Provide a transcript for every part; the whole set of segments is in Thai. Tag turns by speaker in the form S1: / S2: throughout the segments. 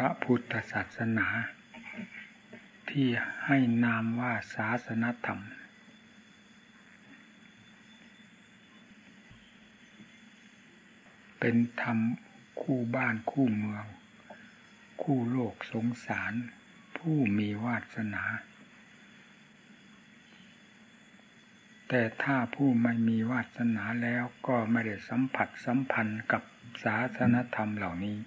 S1: พระพุทธศาสนา ที่ให้นามว่าศาสนธรรม เป็นธรรมคู่บ้านคู่เมือง คู่โลกสงสาร ผู้มีวาสนา แต่ถ้าผู้ไม่มีวาสนาแล้วก็ไม่ได้สัมผัสสัมพันธ์กับศาสนธรรมเหล่านี้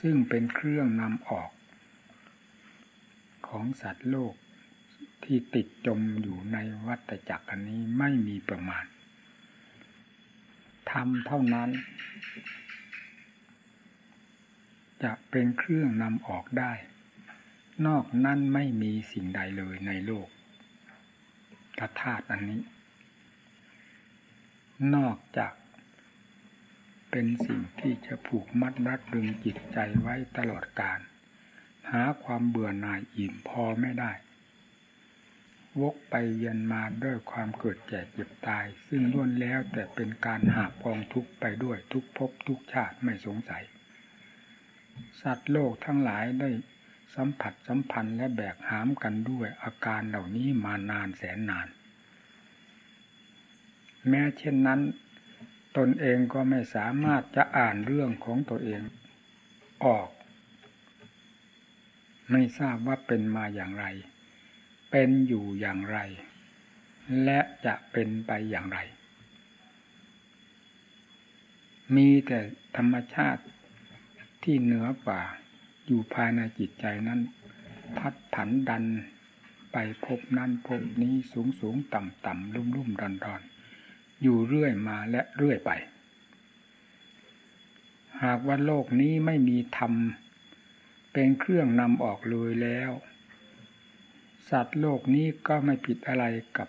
S1: ซึ่งเป็นเครื่องนำออก ของสัตว์โลกที่ติดจมอยู่ในวัฏจักรอันนี้ไม่มีประมาณทำเท่านั้น จะเป็นเครื่องนำออกได้ นอกนั้นไม่มีสิ่งใดเลยในโลกกธาตุอันนี้ นอกจาก เป็นสิ่งที่จะผูกมัดรัดรึงจิตใจไว้ตลอดกาลหาความเบื่อหน่ายอิ่มพอไม่ได้ วกไปเวียนมาด้วยความเกิดแก่เจ็บตาย ซึ่งล้วนแล้วแต่เป็นการหาปองทุกไปด้วยทุกภพทุกชาติไม่สงสัย สัตว์โลกทั้งหลายได้สัมผัสสัมพันธ์และแบกหามกันด้วยอาการเหล่านี้มานานแสนนาน แม้เช่นนั้น ตนเองก็ไม่สามารถจะอ่านเรื่องของตัวเองออก ไม่ทราบว่าเป็นมาอย่างไร เป็นอยู่อย่างไร และจะเป็นไปอย่างไร มีแต่ธรรมชาติที่เหนือกว่าอยู่ภายในจิตใจนั้น พัดผันดันไปพบนั้นพบนี้สูงสูงต่ำต่ำรุ่มรุ่มดอนดอน อยู่เรื่อยมาและเรื่อยไป หากว่าโลกนี้ไม่มีธรรม เป็นเครื่องนำออกเลยแล้ว สัตว์โลกนี้ก็ไม่ผิดอะไรกับ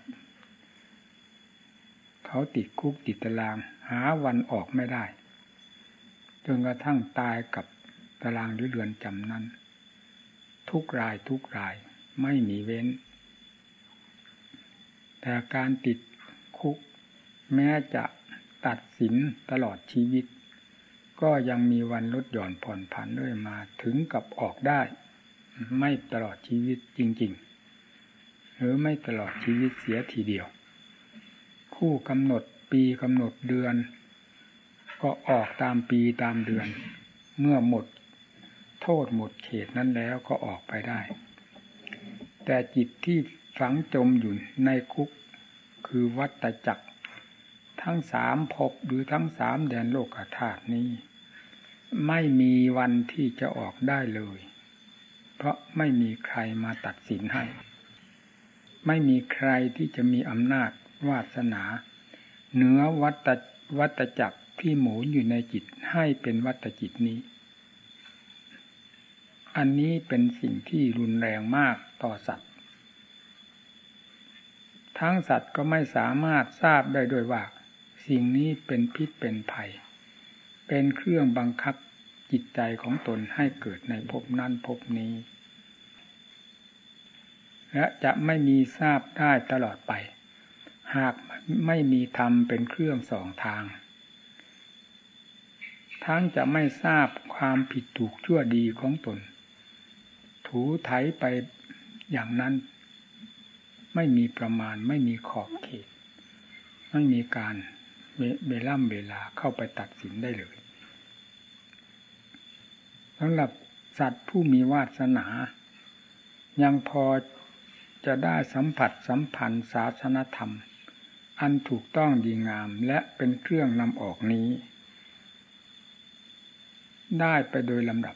S1: เขาติดคุกติดตาราง หาวันออกไม่ได้ จนกระทั่งตายกับตารางหรือเรือนจำนั้น ทุกรายทุกรายไม่มีเว้น แต่การติดคุก แม้จะตัดสินตลอดชีวิต ก็ยังมีวันลดหย่อนผ่อนผันด้วยมาถึงกับออกได้ ไม่ตลอดชีวิตจริง ๆ หรือไม่ตลอดชีวิตเสียทีเดียวผู้กำหนดปีกำหนดเดือน ก็ออกตามปีตามเดือน เมื่อหมดโทษหมดเขตนั้นแล้วก็ออกไปได้ แต่จิตที่ฝังจมอยู่ในคุกคือวัตจักร ทั้งสามภพหรือทั้งสามแดนโลกธาตุนี้ ไม่มีวันที่จะออกได้เลย เพราะไม่มีใครมาตัดสินให้ ไม่มีใครที่จะมีอำนาจวาสนาเหนือวัตวัตจักรที่หมุนอยู่ในจิตให้เป็นวัตจิตนี้ อันนี้เป็นสิ่งที่รุนแรงมากต่อสัตว์ ทั้งสัตว์ก็ไม่สามารถทราบได้ด้วยว่า สิ่งนี้เป็นพิษเป็นภัย เป็นเครื่องบังคับจิตใจของตนให้เกิดในภพนั้นภพนี้ และจะไม่มีทราบได้ตลอดไป หากไม่มีธรรมเป็นเครื่องสองทาง ทั้งจะไม่ทราบความผิดถูกชั่วดีของตน ถูไถไปอย่างนั้น ไม่มีประมาณไม่มีขอบเขต ไม่มีการ เวล่ำเวลาเข้าไปตัดสินได้เลยสำหรับสัตว์ผู้มีวาสนา ยังพอจะได้สัมผัสสัมพันธ์ศาสนธรรม อันถูกต้องดีงามและเป็นเครื่องนำออกนี้ ได้ไปโดยลำดับ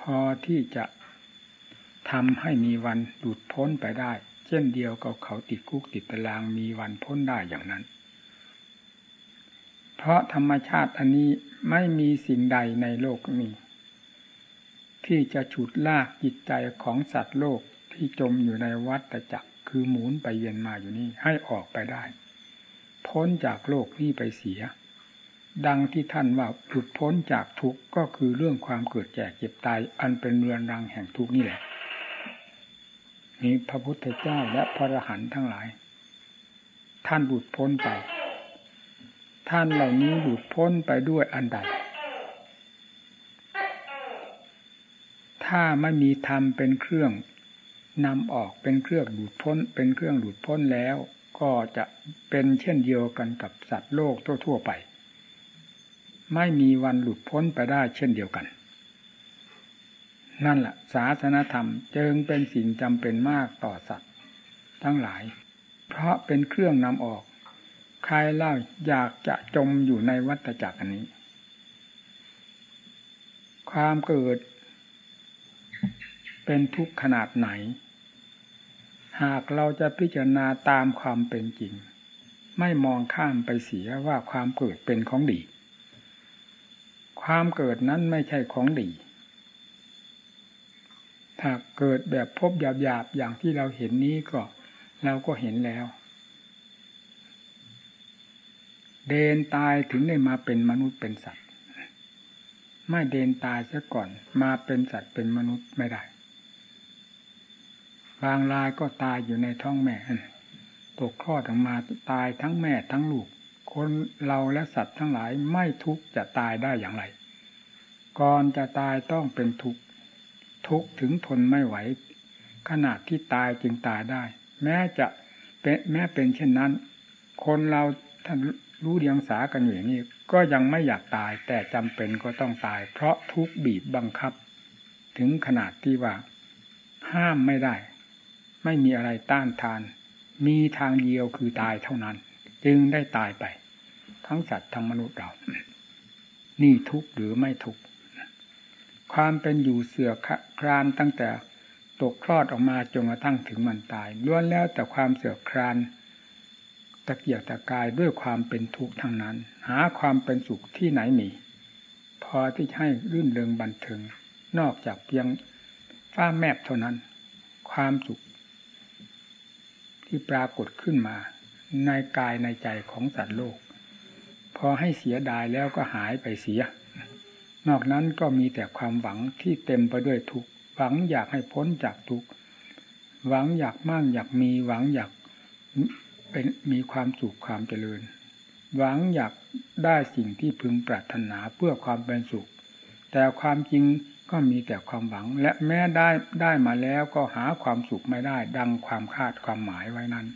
S1: พอที่จะทำให้มีวันหลุดพ้นไปได้ เช่นเดียวกับเขาติดคุกติดตารางมีวันพ้นได้อย่างนั้น เพราะธรรมชาติอันนี้ไม่มีสิ่งใดในโลกนี้ ที่จะฉุดลากจิตใจของสัตว์โลกที่จมอยู่ในวัฏจักรคือหมุนไปเย็นมาอยู่นี่ให้ออกไปได้ พ้นจากโลกนี้ไปเสีย ดังที่ท่านว่าหลุดพ้นจากทุกข์ก็คือเรื่องความเกิดแก่เจ็บตาย อันเป็นเรือนรังแห่งทุกข์นี่แหละนี่พระพุทธเจ้าและพระอรหันต์ทั้งหลาย ท่านหลุดพ้นไป ท่านเหล่านี้หลุดพ้นไปด้วยอันใด ถ้าไม่มีธรรมเป็นเครื่องนำออกเป็นเครื่องดูดพ้น เป็นเครื่องดูดพ้นแล้ว ก็จะเป็นเช่นเดียวกันกับสัตว์โลกทั่วๆไป ไม่มีวันหลุดพ้นไปได้เช่นเดียวกัน นั่นแหละศาสนธรรมจึงเป็นสิ่งจำเป็นมากต่อสัตว์ ทั้งหลาย เพราะเป็นเครื่องนำออก ใครเล่าอยากจะจมอยู่ในวัฏจักรอันนี้ ความเกิด เป็นทุกข์ขนาดไหน หากเราจะพิจารณาตามความเป็นจริง ไม่มองข้ามไปเสียว่าความเกิดเป็นของดี ความเกิดนั้นไม่ใช่ของดี ถ้าเกิดแบบพบหยาบๆอย่างที่เราเห็นนี้ก็เราก็เห็นแล้ว เดนตายถึงได้มาเป็นมนุษย์เป็นสัตว์ ไม่เดนตายซะก่อนมาเป็นสัตว์เป็นมนุษย์ไม่ได้ บางรายก็ตายอยู่ในท้องแม่ตกคลอดออกมาตายทั้งแม่ทั้งลูก คนเราและสัตว์ทั้งหลายไม่ทุกจะตายได้อย่างไร ก่อนจะตายต้องเป็นทุกทุกถึงทนไม่ไหว ขนาดที่ตายจึงตายได้ แม้จะเป็นแม้เป็นเช่นนั้น คนเราท่าน รู้เดียงสากันอยู่อย่างนี้ ก็ยังไม่อยากตายแต่จำเป็นก็ต้องตาย เพราะทุกบีบบังคับ ถึงขนาดที่ว่า ห้ามไม่ได้ ไม่มีอะไรต้านทาน มีทางเดียวคือตายเท่านั้น จึงได้ตายไป ทั้งสัตว์ทั้งมนุษย์เรา นี่ทุกหรือไม่ทุกความเป็นอยู่เสือครานตั้งแต่ตกคลอดออกมาจนกระทั่งถึงมันตายล้วนแล้วแต่ความเสือคราน ตะเกียกตะกายด้วยความเป็นทุกข์ทั้งนั้น หาความเป็นสุขที่ไหนมี พอที่ให้รื่นเริงบันเทิงนอกจากเพียงฟ้าแมบเท่านั้น ความสุข ที่ปรากฏขึ้นมา ในกายในใจของสัตว์โลก พอให้เสียดายแล้วก็หายไปเสีย นอกนั้นก็มีแต่ความหวังที่เต็มไปด้วยทุกหวังอยากให้พ้นจากทุกหวังอยากมั่งอยากมีหวังอยาก เป็นมีความสุขความเจริญ หวังอยากได้สิ่งที่พึงปรารถนาเพื่อความเป็นสุข แต่ความจริงก็มีแต่ความหวัง และแม้ได้ได้มาแล้วก็หาความสุขไม่ได้ ดังความคาดความหมายไว้นั้น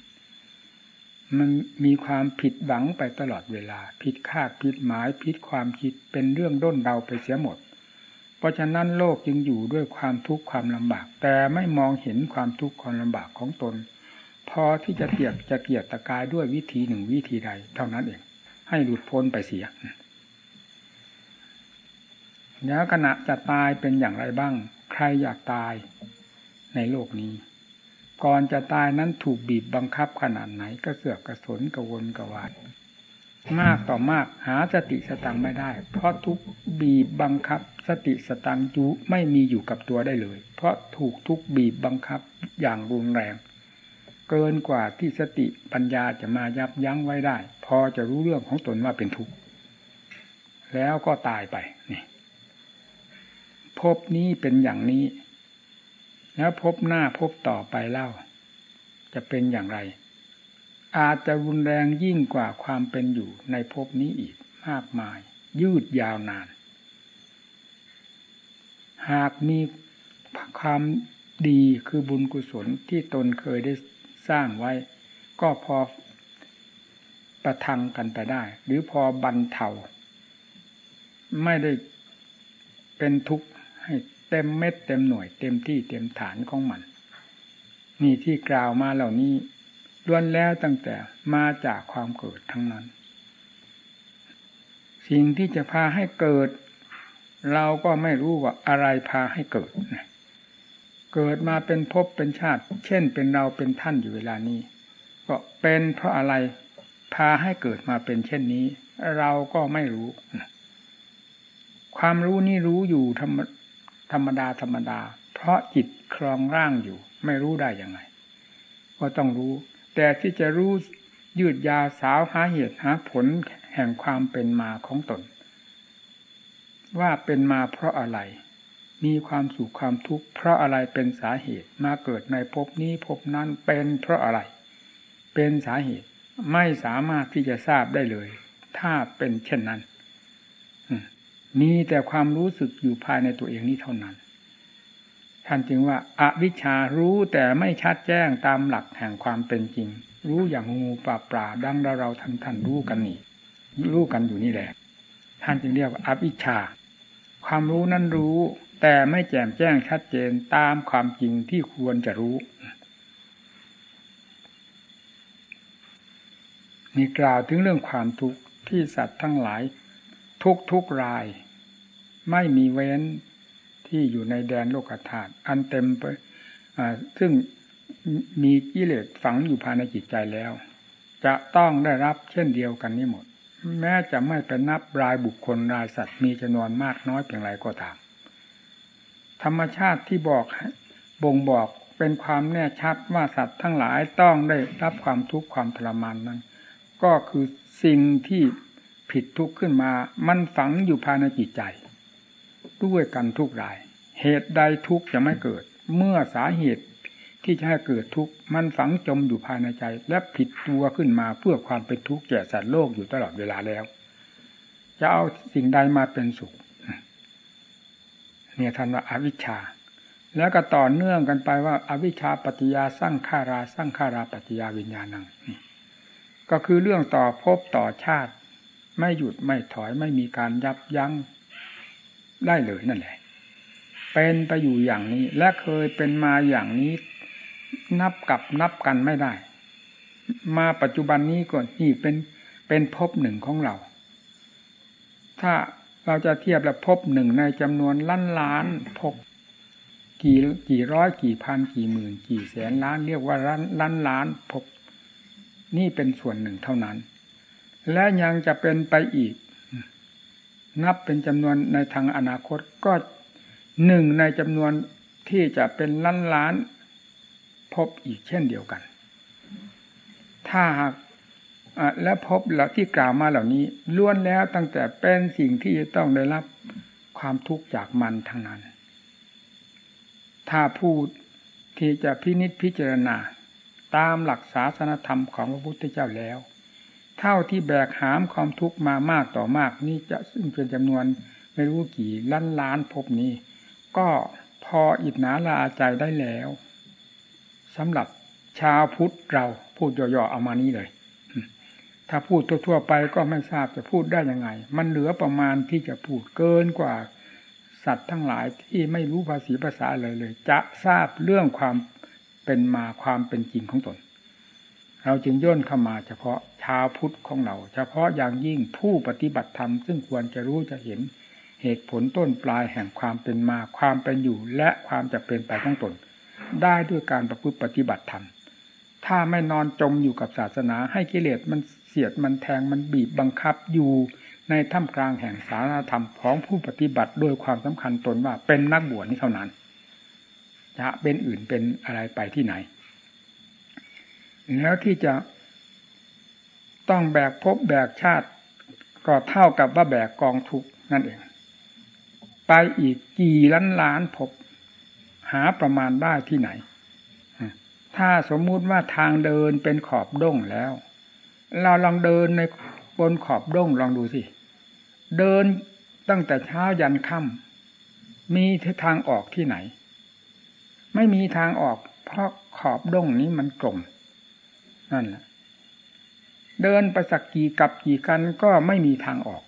S1: มันมีความผิดหวังไปตลอดเวลา ผิดคาดผิดหมายผิดความคิดเป็นเรื่องด้นเดาไปเสียหมด เพราะฉะนั้นโลกจึงอยู่ด้วยความทุกข์ความลำบาก แต่ไม่มองเห็นความทุกข์ความลำบากของตน พอที่จะเกียดจะเกียดตะกายด้วยวิธีหนึ่งวิธีใด เท่านั้นเอง ให้หลุดพ้นไปเสียแล้วขณะจะตายเป็นอย่างไรบ้าง ใครอยากตายในโลกนี้ ก่อนจะตายนั้นถูกบีบบังคับขนาดไหนก็เสือกกระสนกระวนกระวายมากต่อมากหาสติสตังไม่ได้ เพราะทุกบีบบังคับ สติสตังจุไม่มีอยู่กับตัวได้เลย เพราะถูกทุกบีบบังคับอย่างรุนแรง เกินกว่าที่สติปัญญาจะมายับยั้งไว้ได้ พอจะรู้เรื่องของตนว่าเป็นทุกข์แล้วก็ตายไปนี่พบนี้เป็นอย่างนี้ แล้วพบหน้าพบต่อไปเล่า จะเป็นอย่างไร อาจจะรุนแรงยิ่งกว่าความเป็นอยู่ในพบนี้อีกมากมาย ยืดยาวนาน หากมีความดีคือบุญกุศลที่ตนเคยได้ สร้างไว้ ก็พอประทังกันไปได้ หรือพอบรรเทาไม่ได้เป็นทุกข์ให้เต็มเม็ดเต็มหน่วยเต็มที่เต็มฐานของมัน นี่ที่กล่าวมาเหล่านี้ล้วนแล้วตั้งแต่มาจากความเกิดทั้งนั้น สิ่งที่จะพาให้เกิด เราก็ไม่รู้ว่าอะไรพาให้เกิด เกิดมาเป็นภพเป็นชาติ เช่นเป็นเราเป็นท่านอยู่เวลานี้ ก็เป็นเพราะอะไรพาให้เกิดมาเป็นเช่นนี้ เราก็ไม่รู้ ความรู้นี่รู้อยู่ธรรมธรรมดาธรรมดา เพราะจิตครองร่างอยู่ ไม่รู้ได้ยังไง ก็ต้องรู้ แต่ที่จะรู้ยืดยาสาวหาเหตุหาผลแห่งความเป็นมาของตน ว่าเป็นมาเพราะอะไร มีความสุขความทุกข์เพราะอะไรเป็นสาเหตุมาเกิดในภพนี้ภพนั้นเป็นเพราะอะไร เป็นสาเหตุไม่สามารถที่จะทราบได้เลย ถ้าเป็นเช่นนั้นมีแต่ความรู้สึกอยู่ภายในตัวเองนี้เท่านั้นท่านจึงว่าอาวิชารู้แต่ไม่ชัดแจ้งตามหลักแห่งความเป็นจริง รู้อย่างงูปลาปลาดังเราเราท่านท่านรู้กันนี่รู้กันอยู่นี่แหละ ท่านจึงเรียกว่าอวิชชา ความรู้นั้นรู้ แต่ไม่แจ่มแจ้งชัดเจนตามความจริงที่ควรจะรู้มีกล่าวถึงเรื่องความทุกข์ที่สัตว์ทั้งหลาย ทุกทุกราย ไม่มีเว้นที่อยู่ในแดนโลกธาตุอันเต็มไปซึ่งมีกิเลสฝังอยู่ภายในจิตใจแล้ว จะต้องได้รับเช่นเดียวกันนี้หมด แม้จะไม่เป็นนับรายบุคคลรายสัตว์มีจำนวนมากน้อยเพียงไรก็ตาม ธรรมชาติที่บอกบ่งบอกเป็นความแน่ชัดว่าสัตว์ทั้งหลายต้องได้รับความทุกข์ความทรมานนั้น ก็คือสิ่งที่ผิดทุกข์ขึ้นมา มันฝังอยู่ภายในจิตใจ ด้วยกันทุกราย เหตุใดทุกข์จะไม่เกิด เมื่อสาเหตุที่จะให้เกิดทุกข์มันฝังจมอยู่ภายในใจ และผิดตัวขึ้นมาเพื่อความเป็นทุกข์แก่สัตว์โลกอยู่ตลอดเวลาแล้ว จะเอาสิ่งใดมาเป็นสุข เนี่ยท่านว่าอาวิชชา แล้วก็ต่อเนื่องกันไปว่าอาวิชชาปัจจยาสร้างขาราสร้างขาราปัจจยาวิญญาณัง ก็คือเรื่องต่อพบต่อชาติ ไม่หยุดไม่ถอยไม่มีการยับยั้งได้เลยนั่นแหละ เป็นไปอยู่อย่างนี้ และเคยเป็นมาอย่างนี้ นับกับนับกันไม่ได้ มาปัจจุบันนี้ก่อนนี่เป็นเป็นพบหนึ่งของเรา ถ้า เราจะเทียบแล้วพบหนึ่งในจำนวนล้านล้านพบกี่กี่ร้อยกี่พันกี่หมื่น กี่แสนล้าน เรียกว่าล้านล้านล้านพบ นี่เป็นส่วนหนึ่งเท่านั้น และยังจะเป็นไปอีก นับเป็นจำนวนในทางอนาคตก็หนึ่งในจำนวนที่จะเป็นล้านล้านพบอีกเช่นเดียวกัน ถ้าหาก และพบเหล่าที่กล่าวมาเหล่านี้ล้วนแล้วตั้งแต่เป็นสิ่งที่จะต้องได้รับความทุกข์จากมันทั้งนั้น ถ้าพูดที่จะพินิจพิจารณา ตามหลักศาสนธรรมของพระพุทธเจ้าแล้ว เท่าที่แบกหามความทุกข์มามากต่อมากนี่จะซึ่งเป็นจำนวนไม่รู้กี่ล้านล้านพบนี้ ก็พออิดหนาละอาใจได้แล้วสำหรับชาวพุทธเราพูดย่อๆเอามานี้เลย ถ้าพูดทั่วๆไปก็ไม่ทราบจะพูดได้ยังไง มันเหลือประมาณที่จะพูดเกินกว่าสัตว์ทั้งหลายที่ไม่รู้ภาษีภาษาเลยเลย จะทราบเรื่องความเป็นมาความเป็นจริงของตน เราจึงย่นเข้ามาเฉพาะชาวพุทธของเรา เฉพาะอย่างยิ่งผู้ปฏิบัติธรรม ซึ่งควรจะรู้จะเห็นเหตุผลต้นปลายแห่งความเป็นมาความเป็นอยู่ และความจะเป็นไปของตน ได้ด้วยการประพฤติปฏิบัติธรรม ถ้าไม่นอนจมอยู่กับศาสนาให้กิเลสมัน เสียดมันแทงมันบีบบังคับอยู่ในท่ามกลางแห่งสารธรรมของผู้ปฏิบัติโดยความสำคัญตนว่าเป็นนักบวชนี้เท่านั้น จะเป็นอื่นเป็นอะไรไปที่ไหน แล้วที่จะต้องแบกภพแบกชาติ ก็เท่ากับว่าแบกกองทุกนั่นเอง ไปอีกกี่ล้านล้านภพหาประมาณได้ที่ไหน ถ้าสมมุติว่าทางเดินเป็นขอบด้งแล้ว เราลองเดินในบนขอบด้งลองดูสิ เดินตั้งแต่เช้ายันค่ำมีทางออกที่ไหน ไม่มีทางออก เพราะขอบด้งนี้มันกลมนั่นแหละเดินไปสักกี่กับกี่กันก็ไม่มีทางออก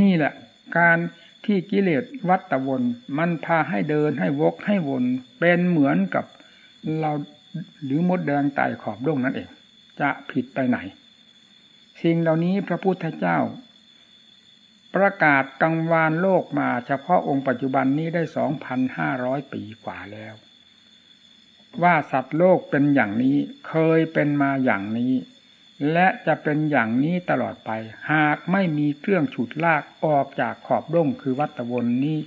S1: นี่แหละ การที่กิเลสวัตวนมันพาให้เดินให้วกให้วน เป็นเหมือนกับเราหรือมดแดงไต่ขอบด้งนั่นเอง จะผิดไปไหน สิ่งเหล่านี้พระพุทธเจ้า ประกาศกังวานโลกมาเฉพาะองค์ปัจจุบันนี้ได้สองพันห้าร้อยปีกว่าแล้ว ว่าสัตว์โลกเป็นอย่างนี้เคยเป็นมาอย่างนี้ และจะเป็นอย่างนี้ตลอดไป หากไม่มีเครื่องฉุดลากออกจากขอบร่งคือวัตวนนี้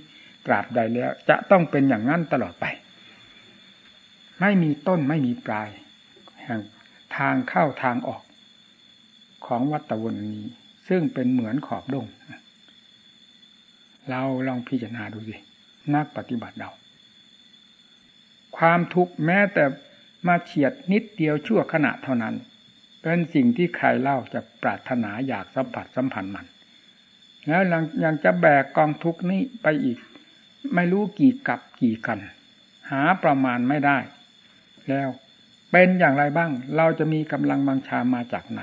S1: ตราบใดแล้ว จะต้องเป็นอย่างนั้นตลอดไป ไม่มีต้นไม่มีปลาย แห่ง ทางเข้าทางออกของวัตวนนี้ ซึ่งเป็นเหมือนขอบดง เราลองพิจารณาดูสินักปฏิบัติเราความทุกข์แม้แต่มาเฉียดนิดเดียวชั่วขณะเท่านั้น เป็นสิ่งที่ใครเล่าจะปรารถนาอยากสัมผัสสัมพันธ์มัน แล้วยังจะแบกกองทุกข์นี้ไปอีก ไม่รู้กี่กับกี่กัน หาประมาณไม่ได้ แล้ว เป็นอย่างไรบ้าง เราจะมีกำลังบังชามาจากไหน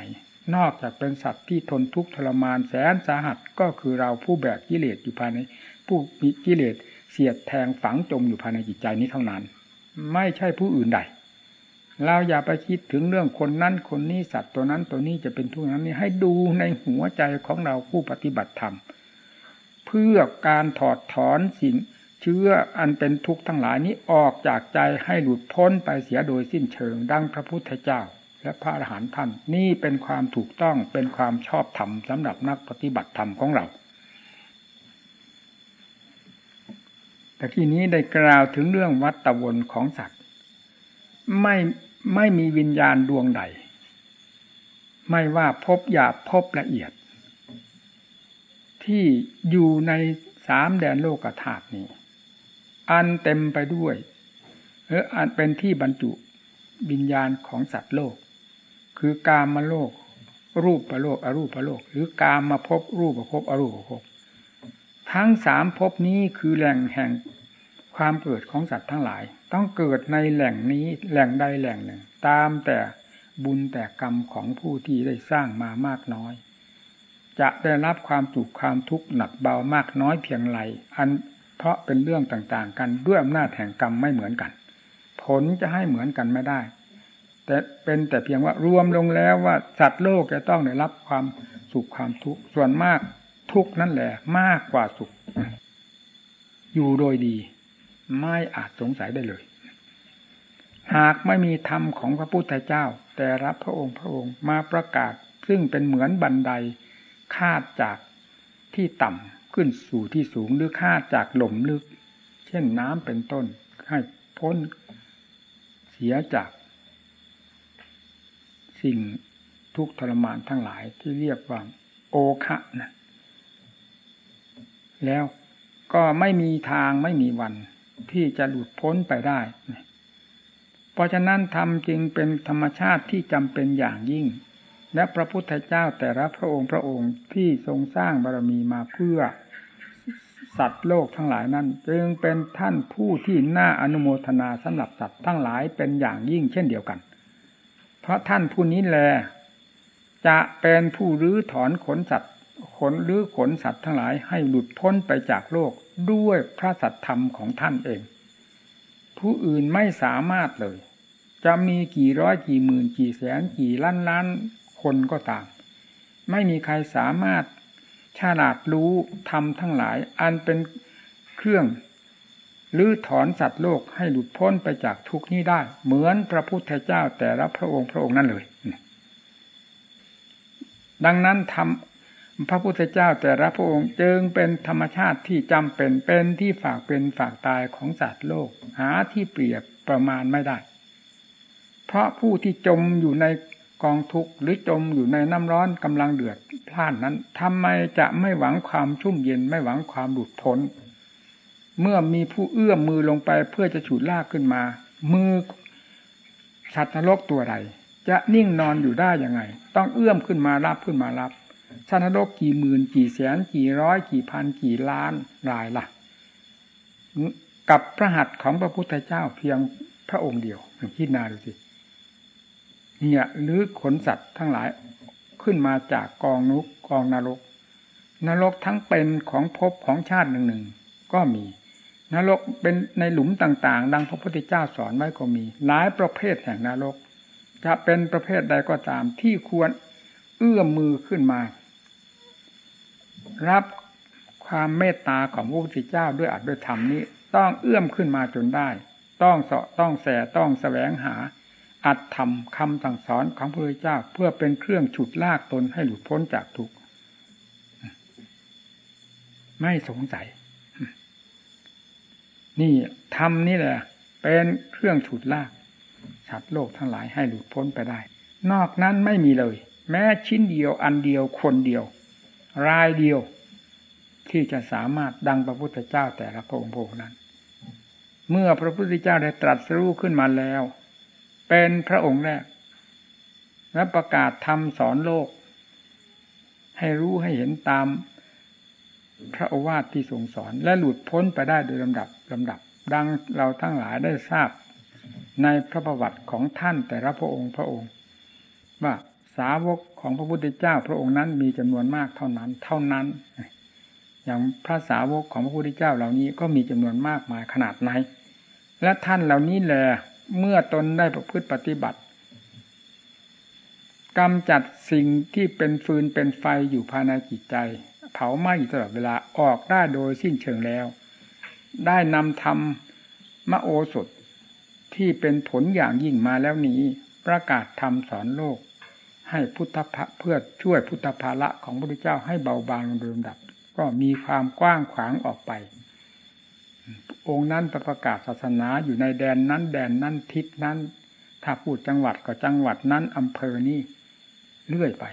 S1: นอกจากเป็นสัตว์ที่ทนทุกข์ทรมานแสนสาหัสก็คือเราผู้แบกกิเลสอยู่ภายในผู้มีกิเลสเสียดแทงฝังจมอยู่ภายในจิตใจนี้เท่านั้น ไม่ใช่ผู้อื่นใด เราอย่าไปคิดถึงเรื่องคนนั้นคนนี้สัตว์ตัวนั้นตัวนี้จะเป็นทุกข์นั้นนี่ให้ดูในหัวใจของเราผู้ปฏิบัติธรรมเพื่อการถอดถอนสิ่ง เชื้ออันเป็นทุกข์ทั้งหลายนี้ออกจากใจให้หลุดพ้นไปเสียโดยสิ้นเชิง ดังพระพุทธเจ้า และพระอรหันต์ท่านนี่เป็นความถูกต้องเป็นความชอบธรรมสำหรับนักปฏิบัติธรรมของเราแต่ที่นี้ได้กล่าวถึงเรื่องวัตวนของสัตว์ ไม่ไม่มีวิญญาณดวงใด ไม่ว่าพบหยาบพบละเอียด ที่อยู่ในสามแดนโลกธาตุนี้ อันเต็มไปด้วยเอออันเป็นที่บรรจุวิญญาณของสัตว์โลก คือกามมาโลก รูปประโลกอรูปประโลก หรือกามมาพบรูปประพบอรูปประพบทั้งสามภพนี้คือแหล่งแห่งความเกิดของสัตว์ทั้งหลาย ต้องเกิดในแหล่งนี้แหล่งใดแหล่งหนึ่ง ตามแต่บุญแต่กรรมของผู้ที่ได้สร้างมามากน้อย จะได้รับความสุขความทุกข์หนักเบามากน้อยเพียงไรอัน เพราะเป็นเรื่องต่างๆ กันด้วยอำนาจแห่งกรรมไม่เหมือนกัน ผลจะให้เหมือนกันไม่ได้ แต่เป็นแต่เพียงว่ารวมลงแล้วว่าสัตว์โลกจะต้องได้รับความสุขความทุกข์ส่วนมากทุกนั่นแหละมากกว่าสุข อยู่โดยดี ไม่อาจสงสัยได้เลย หากไม่มีธรรมของพระพุทธเจ้า แต่รับพระองค์พระองค์มาประกาศ ซึ่งเป็นเหมือนบันไดคาดจากที่ต่ำ ขึ้นสู่ที่สูงหรือค่าจากหล่มลึก เช่นน้ำเป็นต้น ให้พ้นเสียจาก สิ่งทุกทรมานทั้งหลายที่เรียกว่า โอคะนะแล้วก็ไม่มีทางไม่มีวันที่จะหลุดพ้นไปได้ เพราะฉะนั้นธรรมจึงเป็นธรรมชาติที่จำเป็นอย่างยิ่ง และพระพุทธเจ้าแต่ละพระองค์พระองค์ที่ทรงสร้างบารมีมาเพื่อ สัตว์โลกทั้งหลายนั้น จึงเป็นท่านผู้ที่น่าอนุโมทนาสำหรับสัตว์ทั้งหลายเป็นอย่างยิ่งเช่นเดียวกัน เพราะท่านผู้นี้แล จะเป็นผู้รื้อถอนขนสัตว์ขนหรือขนสัตว์ทั้งหลายให้หลุดพ้นไปจากโลกด้วยพระสัตธรรมของท่านเอง ผู้อื่นไม่สามารถเลย จะมีกี่ร้อยกี่หมื่นกี่แสนกี่ล้านล้าน คนก็ตาม ไม่มีใครสามารถฉลาดรู้ทำทั้งหลาย อันเป็นเครื่องลื้อถอนสัตว์โลกให้หลุดพ้นไปจากทุกนี้ได้ เหมือนพระพุทธเจ้าแต่ละพระองค์พระองค์นั่นเลย ดังนั้นทำพระพุทธเจ้าแต่ละพระองค์จึงเป็นธรรมชาติที่จำเป็นเป็นที่ฝากเป็นฝากตายของสัตว์โลก หาที่เปรียบประมาณไม่ได้ เพราะผู้ที่จมอยู่ใน กองทุกข์หรือจมอยู่ในน้ำร้อนกำลังเดือดพล่านนั้นทำไมจะไม่หวังความชุ่มเย็นไม่หวังความหลุดพ้น เมื่อมีผู้เอื้อมมือลงไปเพื่อจะฉุดลากขึ้นมา มือสัตว์นรกตัวใดจะนิ่งนอนอยู่ได้ยังไง ต้องเอื้อมขึ้นมารับขึ้นมารับสัตว์นรกกี่หมื่นกี่แสนกี่ร้อยกี่พันกี่ล้านรายละ่ะ กับพระหัตถ์ของพระพุทธเจ้าเพียงพระองค์เดียวคิดนาดูสิ เนี่ยหรือขนสัตว์ทั้งหลายขึ้นมาจากกองนุกกองนรก นรกทั้งเป็นของภพของชาติหนึ่งหนึ่งก็มี นรกเป็นในหลุมต่างๆ ดังพระพุทธเจ้าสอนไว้ก็มี หลายประเภทแห่งนรก จะเป็นประเภทใดก็ตามที่ควรเอื้อมมือขึ้นมา รับความเมตตาของพระพุทธเจ้าด้วยอัดด้วยธรรมนี้ ต้องเอื้อมขึ้นมาจนได้ ต้องเสาะต้องแสต้องแสวงหา อัดทำคำสั่งสอนของพระพุทธเจ้าเพื่อเป็นเครื่องฉุดลากตนให้หลุดพ้นจากทุกข์ไม่สงสัย นี่ทำนี่แหละ เป็นเครื่องฉุดลากสัตว์โลกทั้งหลายให้หลุดพ้นไปได้ นอกนั้นไม่มีเลย แม้ชิ้นเดียวอันเดียวคนเดียว รายเดียว ที่จะสามารถดังพระพุทธเจ้าแต่ละพระองค์นั้น เมื่อพระพุทธเจ้าได้ตรัสรู้ขึ้นมาแล้ว เป็นพระองค์แรกและประกาศธรรมสอนโลก ให้รู้ให้เห็นตามพระโอวาทที่ทรงสอน และหลุดพ้นไปได้โดยลำดับลำดับ ดังเราทั้งหลายได้ทราบในพระประวัติของท่านแต่ละพระองค์พระองค์ ว่าสาวกของพระพุทธเจ้า พระองค์นั้นมีจำนวนมากเท่านั้น เท่านั้น อย่างพระสาวกของพระพุทธเจ้าเหล่านี้ก็มีจำนวนมากมายขนาดไหน และท่านเหล่านี้แหละ เมื่อตนได้ประพฤติปฏิบัติกำจัดสิ่งที่เป็นฟืนเป็นไฟอยู่ภายในจิตใจ เผาไหม้อยู่ตลอดเวลาออกได้โดยสิ้นเชิงแล้ว ได้นำธรรมมโอสถที่เป็นผลอย่างยิ่งมาแล้วนี้ ประกาศธรรมสอนโลก ให้พุทธะเพื่อช่วยพุทธภาระของพระพุทธเจ้าให้เบาบางลงโดยลำดับ ก็มีความกว้างขวางออกไป องค์นั้นประกาศศาสนาอยู่ในแดนนั้นแดนนั้นทิศนั้น ถ้าพูดจังหวัดก็จังหวัดนั้นอำเภอนี้เรื่อยไป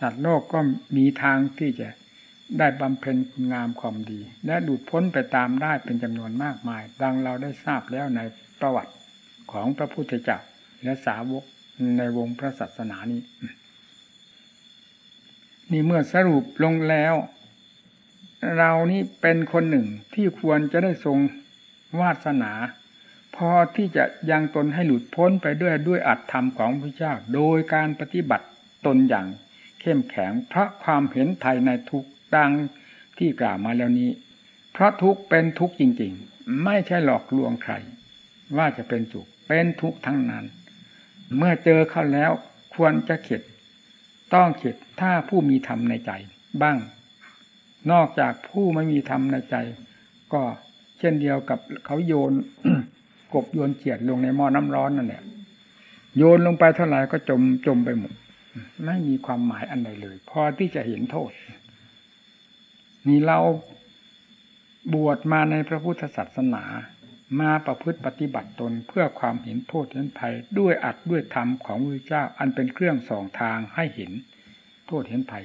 S1: สัตว์โลกก็มีทางที่จะได้บำเพ็ญคุณงามความดี และหลุดพ้นไปตามได้เป็นจำนวนมากมาย ดังเราได้ทราบแล้วในประวัติของพระพุทธเจ้าและสาวกในวงพระศาสนานี้ นี่เมื่อสรุปลงแล้ว เรานี่เป็นคนหนึ่งที่ควรจะได้ทรงวาสนา พอที่จะยังตนให้หลุดพ้นไปด้วยด้วยอัตธรรมของพระเจ้า โดยการปฏิบัติตนอย่างเข้มแข็งเพราะความเห็นไทยในทุกดังที่กล่าวมาแล้วนี้ เพราะทุกเป็นทุกจริง ๆ ไม่ใช่หลอกลวงใคร ว่าจะเป็นสุขเป็นทุกทั้งนั้น เมื่อเจอเข้าแล้วควรจะเข็ด ต้องเข็ดถ้าผู้มีธรรมในใจ บ้าง นอกจากผู้ไม่มีธรรมในใจ ก็เช่นเดียวกับเขาโยนกบโยนเจียดลงในหม้อน้ำร้อนนั่นแหละโยนลงไปเท่าไหร่ก็จมจมไปหมดไม่มีความหมายอันใดเลย พอที่จะเห็นโทษ นี่เราบวชมาในพระพุทธศาสนา มาประพฤติปฏิบัติตนเพื่อความเห็นโทษเห็นภัย ด้วยอัดด้วยธรรมของพระเจ้าอันเป็นเครื่องส่องทางให้เห็นโทษเห็นภัย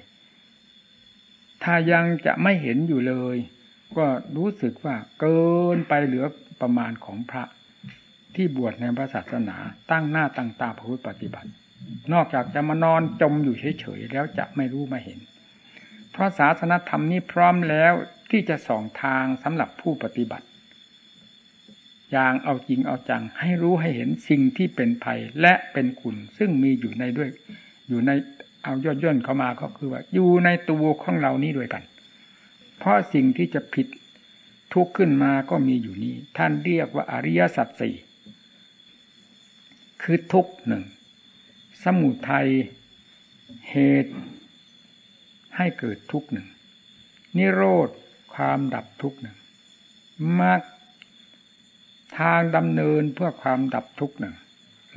S1: ถ้ายังจะไม่เห็นอยู่เลย ก็รู้สึกว่าเกินไปเหลือประมาณของพระที่บวชในพระศาสนาตั้งหน้าตั้งตาพระพุทธปฏิบัติ นอกจากจะมานอนจมอยู่เฉยๆแล้วจะไม่รู้ไม่เห็น เพราะศาสนธรรมนี้พร้อมแล้วที่จะส่องทางสำหรับผู้ปฏิบัติ อย่างเอาจริงเอาจังให้รู้ให้เห็นสิ่งที่เป็นภัยและเป็นคุณซึ่งมีอยู่ในด้วยอยู่ใน เอาย่อๆย่นเข้ามาก็คือว่าอยู่ในตัวของเรานี้ด้วยกัน เพราะสิ่งที่จะผิดทุกข์ขึ้นมาก็มีอยู่นี้ ท่านเรียกว่าอริยสัจสี่คือทุกหนึ่ง สมุทัยเหตุให้เกิดทุกหนึ่ง นิโรธความดับทุกหนึ่งมรรคทางดำเนินเพื่อความดับทุกหนึ่ง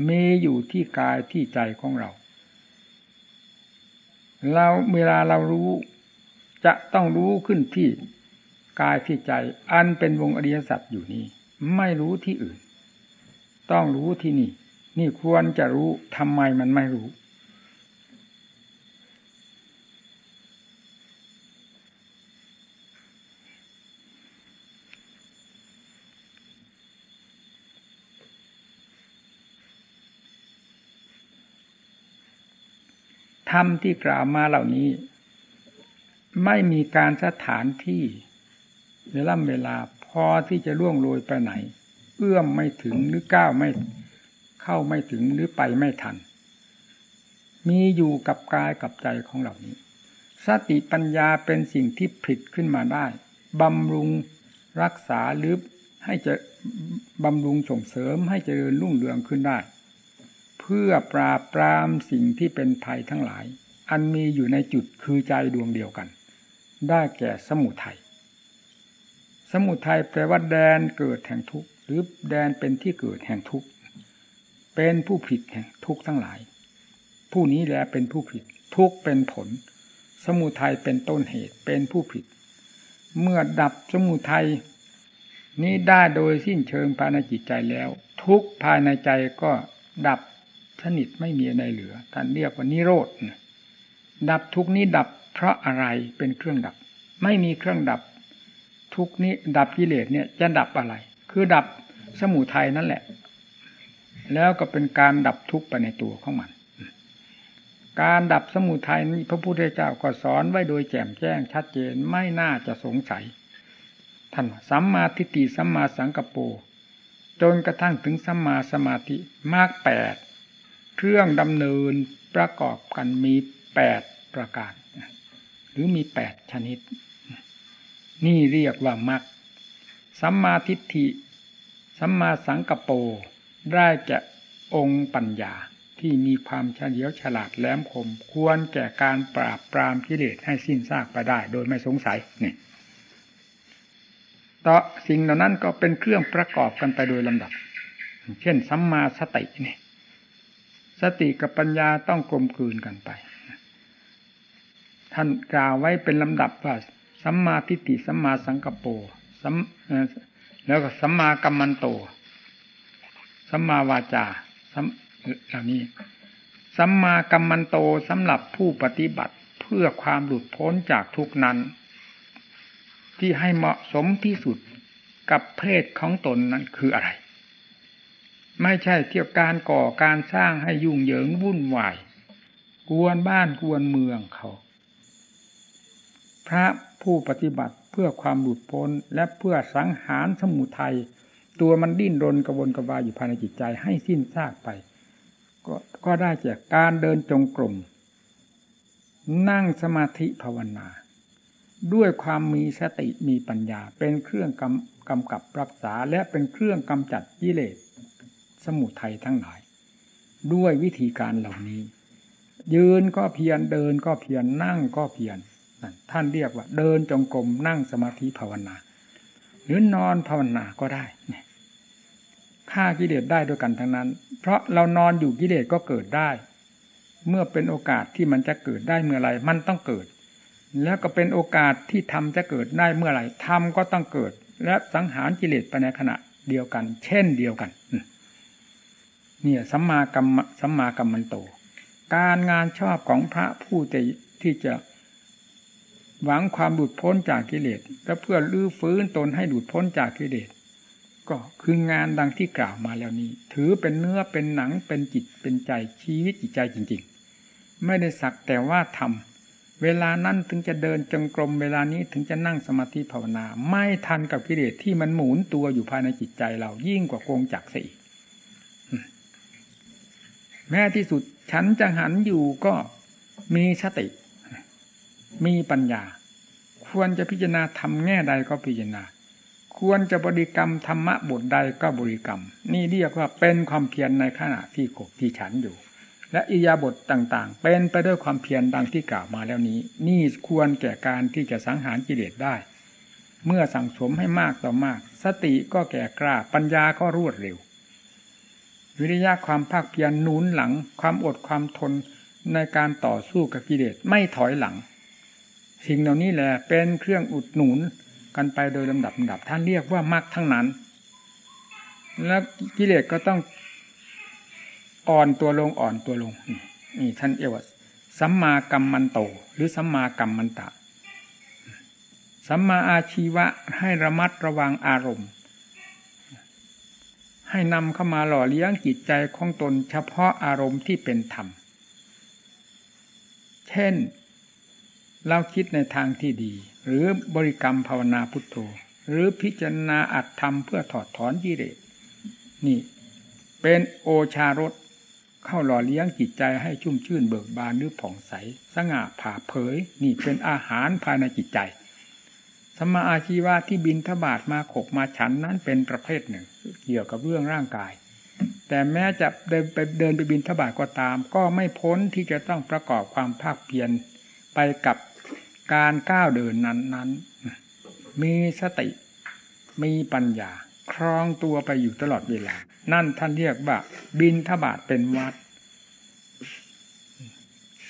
S1: มีอยู่ที่กายที่ใจของเรา เราเวลาเรารู้ จะต้องรู้ขึ้นที่กายที่ใจ อันเป็นวงอริยสัจอยู่นี้ไม่รู้ที่อื่น ต้องรู้ที่นี่ นี่ควรจะรู้ทำไมมันไม่รู้ ธรรมที่กล่าวมาเหล่านี้ ไม่มีการสถานที่เวลาเวลาพอที่จะล่วงโรยไปไหน เอื้อมไม่ถึงหรือก้าวไม่เข้าไม่ถึงหรือไปไม่ทัน มีอยู่กับกายกับใจของเหล่านี้ สติปัญญาเป็นสิ่งที่ผลิตขึ้นมาได้บำรุงรักษาหรือให้จะบำรุงส่งเสริมให้เจริญรุ่งเรืองขึ้นได้ เพื่อปราบปรามสิ่งที่เป็นภัยทั้งหลาย อันมีอยู่ในจุดคือใจดวงเดียวกัน ได้แก่สมุทัยสมุทัยแปลว่าแดนเกิดแห่งทุกข์หรือแดนเป็นที่เกิดแห่งทุกข์เป็นผู้ผิดแห่งทุกข์ทั้งหลาย ผู้นี้แหละเป็นผู้ผิด ทุกข์เป็นผล สมุทัยเป็นต้นเหตุเป็นผู้ผิด เมื่อดับสมุทัยนี้ได้โดยสิ้นเชิงภายในจิตใจแล้ว ทุกภายในใจก็ดับ สนิทไม่มีอะไรเหลือ ท่านเรียกว่านิโรธดับทุกนี้ดับเพราะอะไรเป็นเครื่องดับ ไม่มีเครื่องดับทุกนี้ดับกิเลสเนี่ยจะดับอะไร คือดับสมุทัยนั่นแหละ แล้วก็เป็นการดับทุกข์ไปในตัวของมัน การดับสมุทัยนี้พระพุทธเจ้าก็สอนไว้โดยแจ่มแจ้งชัดเจนไม่น่าจะสงสัยท่านสัมมาทิฏฐิสัมมาสังกปรจนกระทั่งถึงสัมมาสมาธิมากแปด เครื่องดำเนินประกอบกันมีแปดประการ หรือมีแปดชนิด นี่เรียกว่ามรรคสัมมาทิฏฐิสัมมาสังกปรได้จะองค์ปัญญาที่มีความเฉลียวฉลาดแหลมคม ควรแก่การปราบปรามกิเลสให้สิ้นซากไปได้ โดยไม่สงสัยนี่ต่อสิ่งเหล่านั้นก็เป็นเครื่องประกอบกันไปโดยลำดับ เช่นสัมมาสตินี่ สติกับปัญญาต้องกลมกลืนกันไป ท่านกล่าวไว้เป็นลำดับว่าสัมมาทิฏฐิสัมมาสังกปรสัมแล้วก็สัมมากัมมันโตสัมมาวาจาเหล่านี้สัมมากัมมันโตสำหรับผู้ปฏิบัติเพื่อความหลุดพ้นจากทุกนั้น ที่ให้เหมาะสมที่สุดกับเพศของตนนั้นคืออะไร ไม่ใช่เที่ยวการก่อการสร้างให้ยุ่งเหยิงวุ่นวายกวนบ้านกวนเมืองเขา พระผู้ปฏิบัติเพื่อความหลุดพ้นและเพื่อสังหารสมุทัยตัวมันดิ้นรนกระวนกระวายอยู่ภายในจิตใจให้สิ้นซากไปก็ก็ได้จากการเดินจงกรมนั่งสมาธิภาวนา ด้วยความมีสติมีปัญญาเป็นเครื่องกำกำกับรักษาและเป็นเครื่องกำจัดกิเลส สมุทัยทั้งหลาย ด้วยวิธีการเหล่านี้ ยืนก็เพียรเดินก็เพียรนั่งก็เพียรท่านเรียกว่า เดินจงกรมนั่งสมาธิภาวนา หรือนอนภาวนาก็ได้ฆ่ากิเลสได้ด้วยกันทั้งนั้น เพราะเรานอนอยู่กิเลสก็เกิดได้ เมื่อเป็นโอกาสที่มันจะเกิดได้เมื่อไรมันต้องเกิด แล้วก็เป็นโอกาสที่ทำจะเกิดได้เมื่อไรทำก็ต้องเกิด และสังหารกิเลสไปในขณะเดียวกัน เช่นเดียวกัน เนี่ยสัมมากรรมสัมมากรรมมันโต การงานชอบของพระผู้ที่จะหวังความหลุดพ้นจากกิเลสและเพื่อลื้อฟื้นตนให้หลุดพ้นจากกิเลสก็คืองานดังที่กล่าวมาแล้วนี้ ถือเป็นเนื้อเป็นหนังเป็นจิตเป็นใจชีวิตจิตใจจริง ๆ ไม่ได้สักแต่ว่าทำเวลานั้นถึงจะเดินจงกรมเวลานี้ถึงจะนั่งสมาธิภาวนา ไม่ทันกับกิเลสที่มันหมุนตัวอยู่ภายในจิตใจเรายิ่งกว่าโกงจักรเสีย แม้ที่สุดฉันจะหันอยู่ก็มีสติ มีปัญญา ควรจะพิจารณาทำแง่ใดก็พิจารณา ควรจะบริกรรมธรรมะบทใดก็บริกรรม นี่เรียกว่าเป็นความเพียรในขณะที่ขบที่ฉันอยู่ และอิยาบทต่างๆ เป็นไปด้วยความเพียรดังที่กล่าวมาแล้วนี้ นี่ควรแก่การที่จะสังหารกิเลสได้ เมื่อสั่งสมให้มากต่อมาก สติก็แก่กล้าปัญญาก็รวดเร็ว วิริยะความภาคเพียรหนุนหลัง ความอดความทนในการต่อสู้กับกิเลสไม่ถอยหลัง สิ่งเหล่านี้แหละเป็นเครื่องอุดหนุนกันไปโดยลำดับลำดับท่านเรียกว่ามรรคทั้งนั้น แล้วกิเลสก็ต้องอ่อนตัวลงอ่อนตัวลงนี่ท่านเอวสัมมากัมมันโต หรือสัมมากัมมันตะ สัมมาอาชีวะให้ระมัดระวังอารมณ์ ให้นำเข้ามาหล่อเลี้ยงจิตใจของตนเฉพาะอารมณ์ที่เป็นธรรม เช่น เราคิดในทางที่ดี หรือบริกรรมภาวนาพุทโธ หรือพิจารณาอัดทำเพื่อถอดถอนกิเลสนี่ เป็นโอชารสเข้าหล่อเลี้ยงจิตใจให้ชุ่มชื่นเบิกบานหรือผ่องใส สง่าผ่าเผย นี่เป็นอาหารภายในจิตใจ สมาอาชีวะที่บินทบาทมาขบมาฉันนั้นเป็นประเภทหนึ่ง เกี่ยวกับเรื่องร่างกาย แต่แม้จะเดินไปเดินไปบินทบาทก็ตาม ก็ไม่พ้นที่จะต้องประกอบความภาคเพียรไปกับการก้าวเดินนั้นนั้นมีสติมีปัญญา ครองตัวไปอยู่ตลอดเวลา นั่นท่านเรียกว่า บินทบาทเป็นวัด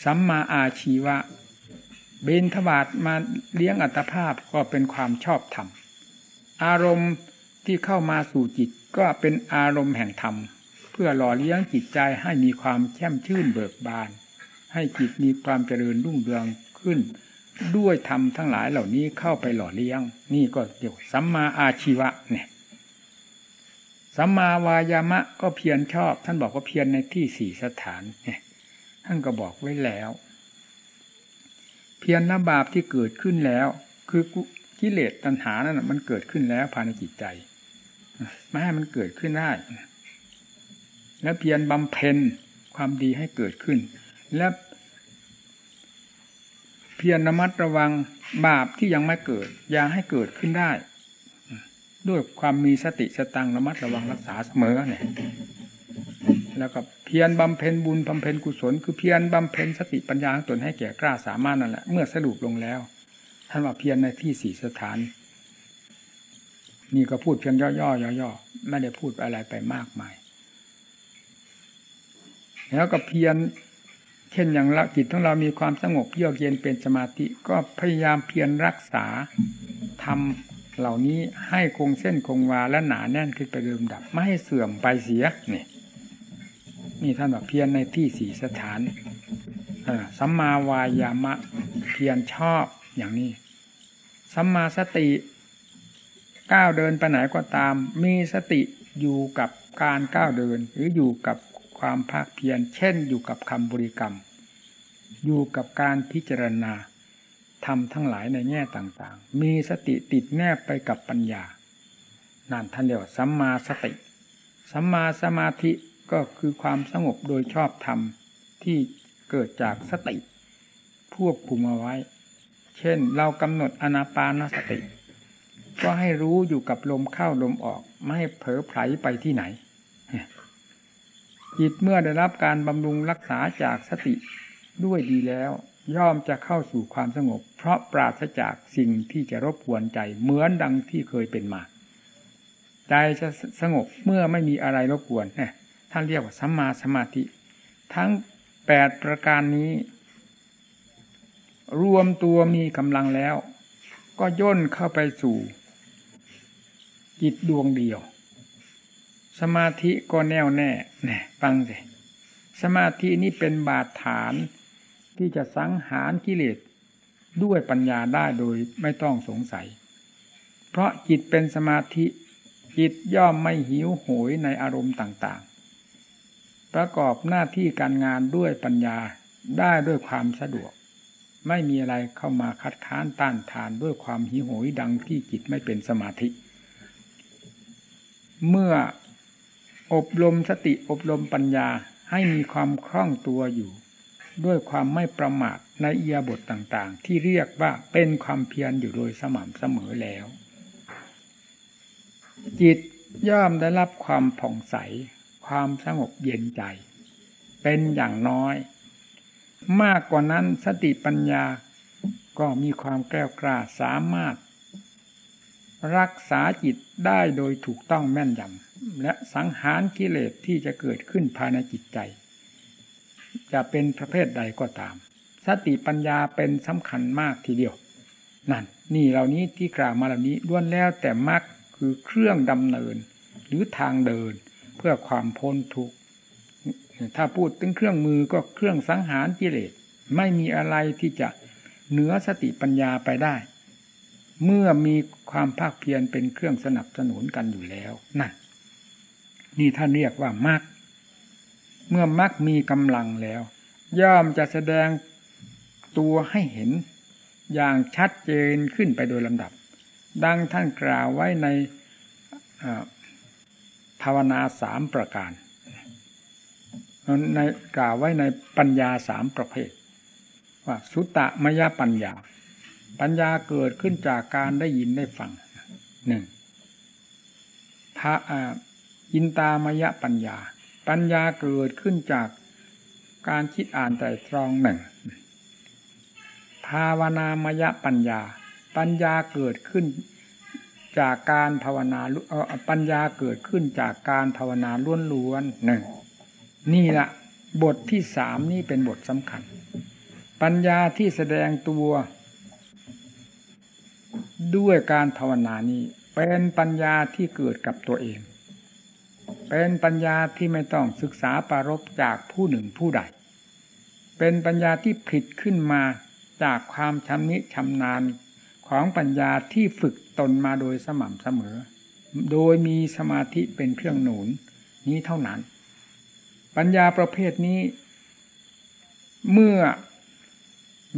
S1: สัมมาอาชีวะ บินทบาทมาเลี้ยงอัตภาพก็เป็นความชอบธรรม อารมณ์ที่เข้ามาสู่จิตก็เป็นอารมณ์แห่งธรรม เพื่อหล่อเลี้ยงจิตใจให้มีความแช่มชื่นเบิกบาน ให้จิตมีความเจริญรุ่งเรืองขึ้น ด้วยธรรมทั้งหลายเหล่านี้เข้าไปหล่อเลี้ยง นี่ก็เดี๋ยวสัมมาอาชีวะเนี่ยสัมมาวายามะก็เพียรชอบ ท่านบอกว่าเพียรในที่สี่สถานเนี่ยท่านก็บอกไว้แล้ว เพียรละบาปที่เกิดขึ้นแล้ว คือกิเลสตัณหานั่นมันเกิดขึ้นแล้วภายในจิตใจไม่ให้มันเกิดขึ้นได้ แล้วเพียรบำเพ็ญความดีให้เกิดขึ้น และเพียรระมัดระวังบาปที่ยังไม่เกิด อย่าให้เกิดขึ้นได้ ด้วยความมีสติสตังระมัดระวังรักษาเสมอเนี่ยแล้วก็ พียรบำเพ็ญบุญบำเพ็ญกุศล คือเพียรบำเพ็ญสติปัญญาตนให้แก่กล้าสามารถนั่นแหละเมื่อสรุปลงแล้วท่านว่าเพียรในที่สี่สถาน นี่ก็พูดเพียงย่อๆย่อๆไม่ได้พูดอะไรไปมากมาย แล้วก็เพียรเช่นอย่างละจิตของเรามีความสงบเยือกเย็นเป็นสมาธิก็พยายามเพียรรักษาทำเหล่านี้ให้คงเส้นคงวาและหนาแน่นขึ้นไปเดิมดับ ไม่ให้เสื่อมไปเสียเนี่ย นี่ท่านบอกเพียรในที่สี่สถานสัมมาวายามะเพียรชอบอย่างนี้ สัมมาสติก้าวเดินไปไหนก็ตาม มีสติอยู่กับการก้าวเดิน หรืออยู่กับความภาคเพียรเช่น อยู่กับคำบริกรรม อยู่กับการพิจารณาทำทั้งหลายในแง่ต่างๆ มีสติติดแนบไปกับปัญญานั่นท่านเรียกว่าสัมมาสติ สัมมาสมาธิ ก็คือความสงบโดยชอบธรรมที่เกิดจากสติควบคุมเอาไว้ เช่นเรากำหนดอนาปานสติ ก็ให้รู้อยู่กับลมเข้าลมออก ไม่ให้เผลอไผลไปที่ไหนจิตเมื่อได้รับการบำรุงรักษาจากสติด้วยดีแล้ว ย่อมจะเข้าสู่ความสงบ เพราะปราศจากสิ่งที่จะรบกวนใจเหมือนดังที่เคยเป็นมา ใจจะสงบเมื่อไม่มีอะไรรบกวนเนี่ย ท่านเรียกว่าสัมมาสมาธิ ทั้งแปดประการนี้ รวมตัวมีกำลังแล้ว ก็ย่นเข้าไปสู่ จิตดวงเดียว สมาธิก็แน่วแน่แน่ฟังสิสมาธินี้เป็นบาดฐานที่จะสังหารกิเลสด้วยปัญญาได้โดยไม่ต้องสงสัย เพราะจิตเป็นสมาธิ จิตย่อมไม่หิวโหยในอารมณ์ต่าง ประกอบหน้าที่การงานด้วยปัญญาได้ด้วยความสะดวก ไม่มีอะไรเข้ามาคัดค้านต้านทานด้วยความหิวโหยดังที่จิตไม่เป็นสมาธิ เมื่ออบรมสติอบรมปัญญาให้มีความคล่องตัวอยู่ ด้วยความไม่ประมาทในเอียบทต่างๆ ที่เรียกว่าเป็นความเพียรอยู่โดยสม่ำเสมอแล้ว จิตย่อมได้รับความผ่องใส ความสงบเย็นใจ เป็นอย่างน้อย มากกว่านั้นสติปัญญาก็มีความแกล้วกล้าสามารถ รักษาจิตได้โดยถูกต้องแม่นยำและสังหารกิเลสที่จะเกิดขึ้นภายในจิตใจ จะเป็นประเภทใดก็ตาม สติปัญญาเป็นสำคัญมากทีเดียว นั่น นี่เหล่านี้ที่กล่าวมาเหล่านี้ล้วนแล้วแต่มรรคคือเครื่องดำเนิน หรือทางเดิน พื่อความพ้นทุกข์ถ้าพูดถึงเครื่องมือก็เครื่องสังหารกิเลสไม่มีอะไรที่จะเหนือสติปัญญาไปได้ เมื่อมีความภาคเพียรเป็นเครื่องสนับสนุนกันอยู่แล้วนั่นนี่ท่านเรียกว่ามรรคเมื่อมรรคมีกำลังแล้ว ย่อมจะแสดงตัวให้เห็น อย่างชัดเจนขึ้นไปโดยลำดับ ดังท่านกล่าวไว้ใน ภาวนาสามประการในกล่าวไว้ในปัญญาสามประเภท ว่าสุตตะมยปัญญา ปัญญาเกิดขึ้นจากการได้ยินได้ฟังหนึ่งพระอินตามยปัญญา ปัญญาเกิดขึ้นจากการคิดอ่านแต่ตรองหนึ่งภาวนามยปัญญา ปัญญาเกิดขึ้น จากการภาวนาปัญญาเกิดขึ้นจากการภาวนาล้วนๆหนึ่งนี่ละบทที่สามนี่เป็นบทสำคัญ ปัญญาที่แสดงตัว ด้วยการภาวนานี้ เป็นปัญญาที่เกิดกับตัวเอง เป็นปัญญาที่ไม่ต้องศึกษาปารบจากผู้หนึ่งผู้ใด เป็นปัญญาที่ผิดขึ้นมาจากความชำนิชำนาญของปัญญาที่ฝึก ตนมาโดยสม่ำเสมอ โดยมีสมาธิเป็นเครื่องหนุนนี้เท่านั้น ปัญญาประเภทนี้ เมื่อ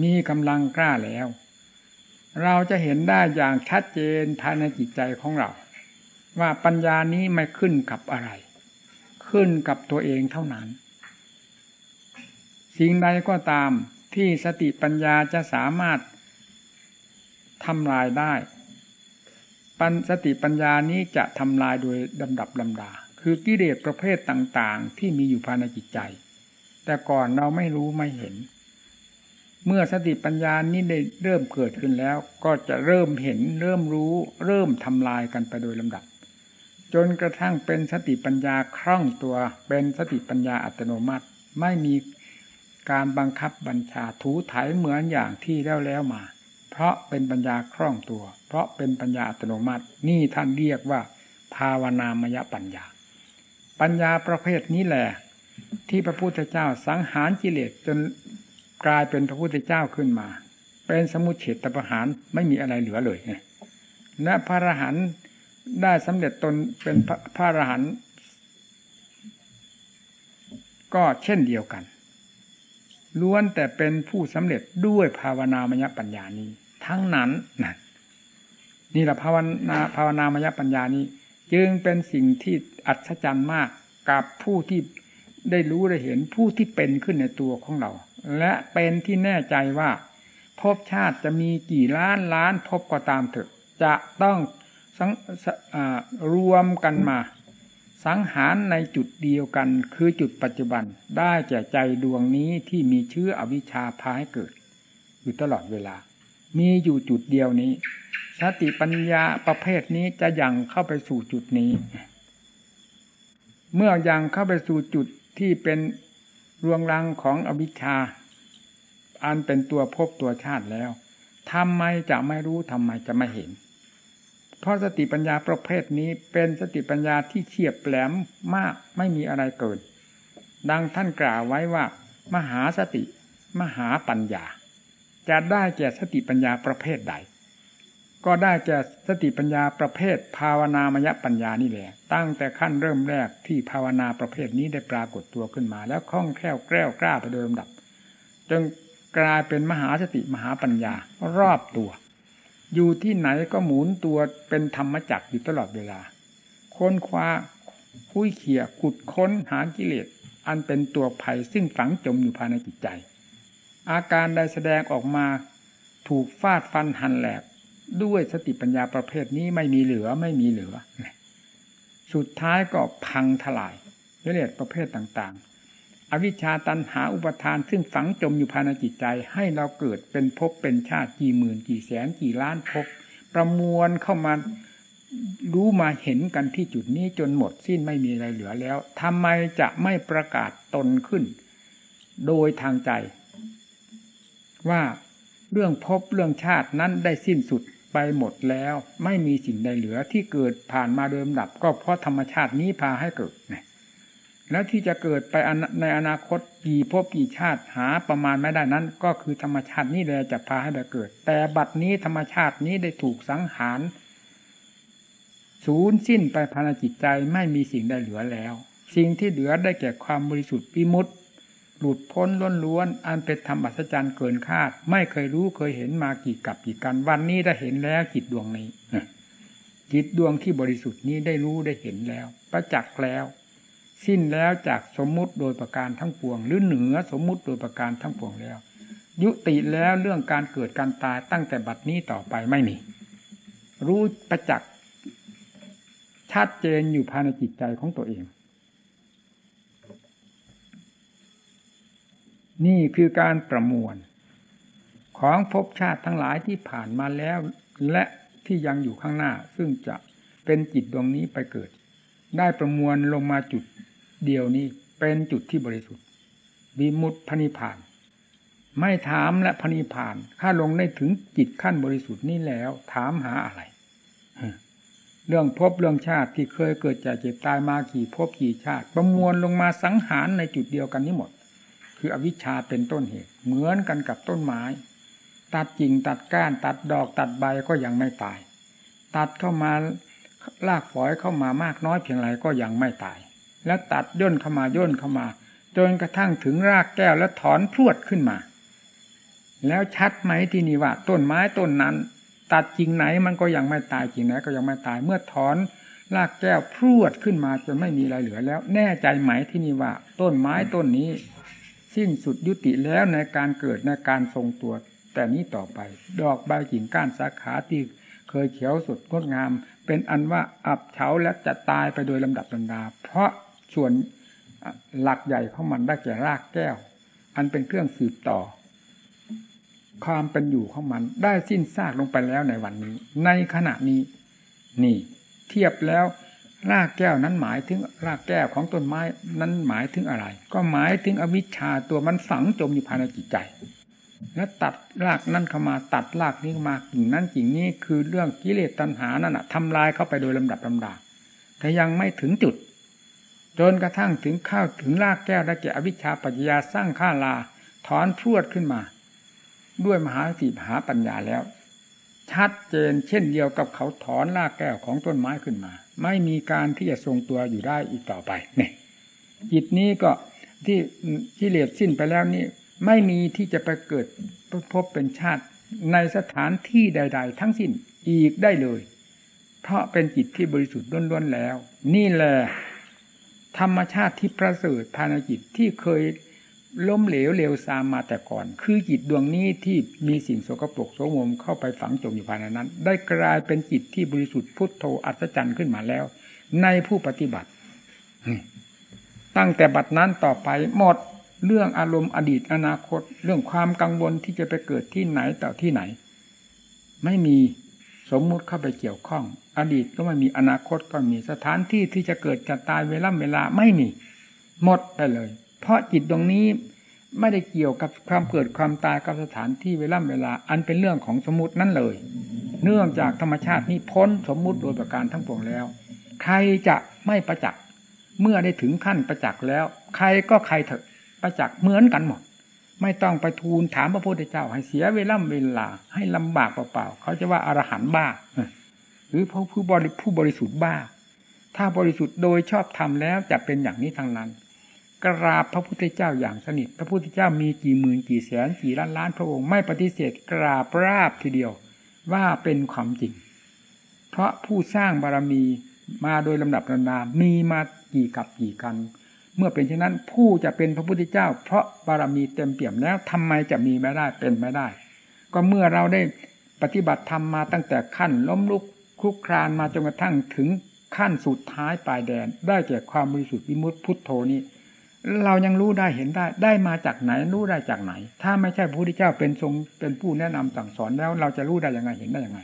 S1: มีกำลังกล้าแล้ว เราจะเห็นได้อย่างชัดเจนภายในจิตใจของเรา ว่าปัญญานี้ไม่ขึ้นกับอะไร ขึ้นกับตัวเองเท่านั้น สิ่งใดก็ตามที่สติปัญญาจะสามารถทำลายได้ ปัญสติปัญญานี้จะทำลายโดยลำดับลำดา คือกิเลสประเภทต่างๆ ที่มีอยู่ภายในจิตใจ แต่ก่อนเราไม่รู้ไม่เห็น เมื่อสติปัญญานี้ได้เริ่มเกิดขึ้นแล้ว ก็จะเริ่มเห็นเริ่มรู้ เริ่มทำลายกันไปโดยลำดับ จนกระทั่งเป็นสติปัญญาคล่องตัวเป็นสติปัญญาอัตโนมัติ ไม่มีการบังคับบัญชาถูถ่ายเหมือนอย่างที่แล้วแล้วมา เพราะเป็นปัญญาคล่องตัว ราะเป็นปัญญาอัตโนมัติ นี่ท่านเรียกว่า ภาวนามยปัญญา ปัญญาประเภทนี้แหละ ที่พระพุทธเจ้าสังหารกิเลสจนกลายเป็นพระพุทธเจ้าขึ้นมา เป็นสมุเฉตประหารไม่มีอะไรเหลือเลยและพระอรหันต์ได้สำเร็จตนเป็นพระอรหันต์ก็เช่นเดียวกันล้วนแต่เป็นผู้สำเร็จด้วยภาวนามยปัญญานี้ ทั้งนั้นนะ นี่แหละภาวนาภาวนามยปัญญานี้ จึงเป็นสิ่งที่อัศจรรย์มากกับผู้ที่ได้รู้ได้เห็นผู้ที่เป็นขึ้นในตัวของเรา และเป็นที่แน่ใจว่าภพชาติจะมีกี่ล้านล้านภพก็ตามเถอะ จะต้องรวมกันมา สังหารในจุดเดียวกัน คือจุดปัจจุบันได้แก่ใจดวงนี้ที่มีเชื้ออวิชชาพาให้เกิด อยู่ตลอดเวลา มีอยู่จุดเดียวนี้ สติปัญญาประเภทนี้จะยังเข้าไปสู่จุดนี้ เมื่อยังเข้าไปสู่จุดที่เป็นรวงรังของอวิชชา อันเป็นตัวพบตัวชาติแล้วทำไมจะไม่รู้ทำไมจะไม่เห็น เพราะสติปัญญาประเภทนี้เป็นสติปัญญาที่เฉียบแหลมมากไม่มีอะไรเกินดังท่านกล่าวไว้ว่า มหาสติ มหาปัญญา จะได้แก่สติปัญญาประเภทใด ก็ได้แก่สติปัญญาประเภท ภาวนามยปัญญานี่แหละตั้งแต่ขั้นเริ่มแรกที่ภาวนาประเภทนี้ได้ปรากฏตัวขึ้นมา แล้วคล่องแคล่วแกล้วกล้าไปโดยลำดับจนกลายเป็นมหาสติมหาปัญญารอบตัว อยู่ที่ไหนก็หมุนตัวเป็นธรรมจักรอยู่ตลอดเวลา ค้นคว้าคุยเขี่ยขุดค้นหากิเลสอันเป็นตัวภัยซึ่งฝังจมอยู่ภายในจิตใจ อาการใดแสดงออกมาถูกฟาดฟันหันแหลกด้วยสติปัญญาประเภทนี้ไม่มีเหลือไม่มีเหลือ สุดท้ายก็พังทลายกิเลสประเภทต่างอวิชชาตันหาอุปทานซึ่งฝังจมอยู่ภายในจิตใจให้เราเกิดเป็นภพเป็นชาติกี่หมื่นกี่แสนกี่ล้านภพประมวลเข้ามารู้มาเห็นกันที่จุดนี้จนหมดสิ้นไม่มีอะไรเหลือแล้วทำไมจะไม่ประกาศตนขึ้น โดยทางใจ ว่าเรื่องภพเรื่องชาตินั้นได้สิ้นสุดไปหมดแล้ว ไม่มีสิ่งใดเหลือที่เกิดผ่านมาเดิมดับ ก็เพราะธรรมชาตินี้พาให้เกิดนี่ยแล้วที่จะเกิดไปในอนาคตกี่ภพกี่ชาติหาประมาณไม่ได้นั้น ก็คือธรรมชาตินี้แหละจะพาให้ไปเกิด แต่บัดนี้ธรรมชาตินี้ได้ถูกสังหารสูญสิ้นไปภายในจิตใจไม่มีสิ่งใดเหลือแล้ว สิ่งที่เหลือได้แก่ความบริสุทธิ์วิมุตติ หลุดพ้นล้วนๆอันเป็นธรรมอัศจรรย์เกินคาด ไม่เคยรู้เคยเห็นมากี่กับกี่กัน วันนี้ได้เห็นแล้วจิตดวงนี้จิตดวงที่บริสุทธิ์นี้ได้รู้ได้เห็นแล้ว ประจักษ์แล้ว สิ้นแล้วจากสมมุติโดยประการทั้งปวง หรือเหนือสมมุติโดยประการทั้งปวงแล้ว ยุติแล้วเรื่องการเกิดการตายตั้งแต่บัดนี้ต่อไปไม่มีรู้ประจักษ์ชัดเจนอยู่ภายในจิตใจของตัวเอง นี่คือการประมวล ของภพชาติทั้งหลายที่ผ่านมาแล้ว และที่ยังอยู่ข้างหน้า ซึ่งจะเป็นจิตดวงนี้ไปเกิด ได้ประมวลลงมาจุดเดียวนี้เป็นจุดที่บริสุทธิ์วิมุตพนิพาน ไม่ถามและพนิพานข้าลงได้ถึงจิตขั้นบริสุทธิ์นี้แล้ว ถามหาอะไรเรื่องพบเรื่องชาติที่เคยเกิดจากเจ็บตายมากี่พบกี่ชาติ ประมวลลงมาสังหารในจุดเดียวกันนี้หมด คืออวิชชาเป็นต้นเหตุ เหมือนกันกับต้นไม้ ตัดกิ่งตัดก้าน ตัดดอกตัดใบก็ยังไม่ตาย ตัดเข้ามาลากฝอยเข้ามามากน้อยเพียงไรก็ยังไม่ตาย แล้วตัดย่นเข้ามาย่นเข้ามาจนกระทั่งถึงรากแก้วแล้วถอนพรวดขึ้นมา แล้วชัดไหมที่นี่ว่า ต้นไม้ต้นนั้น ตัดจริงไหนมันก็ยังไม่ตายจริงไหนก็ยังไม่ตายเมื่อถอนรากแก้วพรวดขึ้นมาจนไม่มีอะไรเหลือแล้ว แน่ใจไหมที่นี่ว่า ต้นไม้ต้นนี้ สิ้นสุดยุติแล้วในการเกิดในการทรงตัว แต่นี้ต่อไป ดอกใบกิ่งก้านสาขาที่เคยเขียวสดงดงาม เป็นอันว่าอับเฉาและจะตายไปโดยลำดับลำดา เพราะส่วนหลักใหญ่ของมันได้แก่รากแก้ว อันเป็นเครื่องสืบต่อ ความเป็นอยู่ของมันได้สิ้นซากลงไปแล้วในวันนี้ ในขณะนี้ นี่ เทียบแล้ว รากแก้วนั้นหมายถึงรากแก้วของต้นไม้นั้นหมายถึงอะไร ก็หมายถึงอวิชชาตัวมันฝังจมอยู่ภายในจิตใจ แล้วตัดรากนั้นเข้ามาตัดรากนี้มากิ่งนั้นกิ่งนี้คือเรื่องกิเลสตัณหานั่นแหะทำลายเข้าไปโดยลำดับลำดาแต่ยังไม่ถึงจุด จนกระทั่งถึงข้าวถึงรากแก้วได้แก่อวิชชาปัญญาสร้างข้าลาถอนพรวดขึ้นมา ด้วยมหาสีมหาปัญญาแล้ว ชัดเจนเช่นเดียวกับเขาถอนรากแก้วของต้นไม้ขึ้นมา ไม่มีการที่จะทรงตัวอยู่ได้อีกต่อไปเนี่ยจิตนี้ก็ที่ที่เลสสิ้นไปแล้วนี่ ไม่มีที่จะไปเกิดพบเป็นชาติในสถานที่ใด ๆ ทั้งสิ้นอีกได้เลย เพราะเป็นจิตที่บริสุทธิ์ล้วนๆแล้ว นี่แหละธรรมชาติที่ประเสริฐภายในจิตที่เคย ล้มเหลวเร็วซามมาแต่ก่อน คือจิตดวงนี้ที่มีสิ่งโสกปรกโสมมเข้าไปฝังจมอยู่ภายในนั้น ได้กลายเป็นจิตที่บริสุทธิ์พุทโธอัศจรรย์ขึ้นมาแล้ว ในผู้ปฏิบัติ ตั้งแต่บัดนั้นต่อไปหมดเรื่องอารมณ์อดีตอนาคต เรื่องความกังวลที่จะไปเกิดที่ไหนต่อที่ไหน ไม่มีสมมุติเข้าไปเกี่ยวข้อง อดีตก็ไม่มีอนาคตก็มีสถานที่ที่จะเกิดจะตายเวลาเวลาไม่มี หมดไปเลย เพราะจิตตรงนี้ไม่ได้เกี่ยวกับความเกิดความตายกับสถานที่เวลาเวลา อันเป็นเรื่องของสมมตินั่นเลย เนื่องจากธรรมชาตินี้พ้นสมมุติโดยประการทั้งปวงแล้ว ใครจะไม่ประจักษ์เมื่อได้ถึงขั้นประจักษ์แล้ว ใครก็ใครเถอะประจักษ์เหมือนกันหมด ไม่ต้องไปทูลถามพระพุทธเจ้า ให้เสียเวลาเวลา ให้ลำบากเปล่าๆเขาจะว่าอารหันต์บ้า หรือผู้ผู้บริผู้บริสุทธิ์บ้า ถ้าบริสุทธิ์โดยชอบทำแล้วจะเป็นอย่างนี้ทางนั้น กราบพระพุทธเจ้าอย่างสนิท พระพุทธเจ้ามีกี่หมื่นกี่แสนกี่ล้านล้านพระองค์ไม่ปฏิเสธกราบราบทีเดียวว่าเป็นความจริง เพราะผู้สร้างบารมีมาโดยลำดับลำดามีมากี่กับกี่กันเมื่อเป็นเช่นนั้นผู้จะเป็นพระพุทธเจ้า เพราะบารมีเต็มเปี่ยมแล้วทำไมจะมีไม่ได้เป็นไม่ได้ ก็เมื่อเราได้ปฏิบัติธรรมมาตั้งแต่ขั้นล้มลุกคลุกครานมาจนกระทั่งถึงขั้นสุดท้ายปลายแดน ได้แก่ความบริสุทธิ์วิมุตติพุทโธนี้ เรายังรู้ได้เห็นได้ ได้มาจากไหนรู้ได้จากไหน ถ้าไม่ใช่พระพุทธเจ้าเป็นทรงเป็นผู้แนะนำสั่งสอนแล้ว เราจะรู้ได้ยังไงเห็นได้ยังไง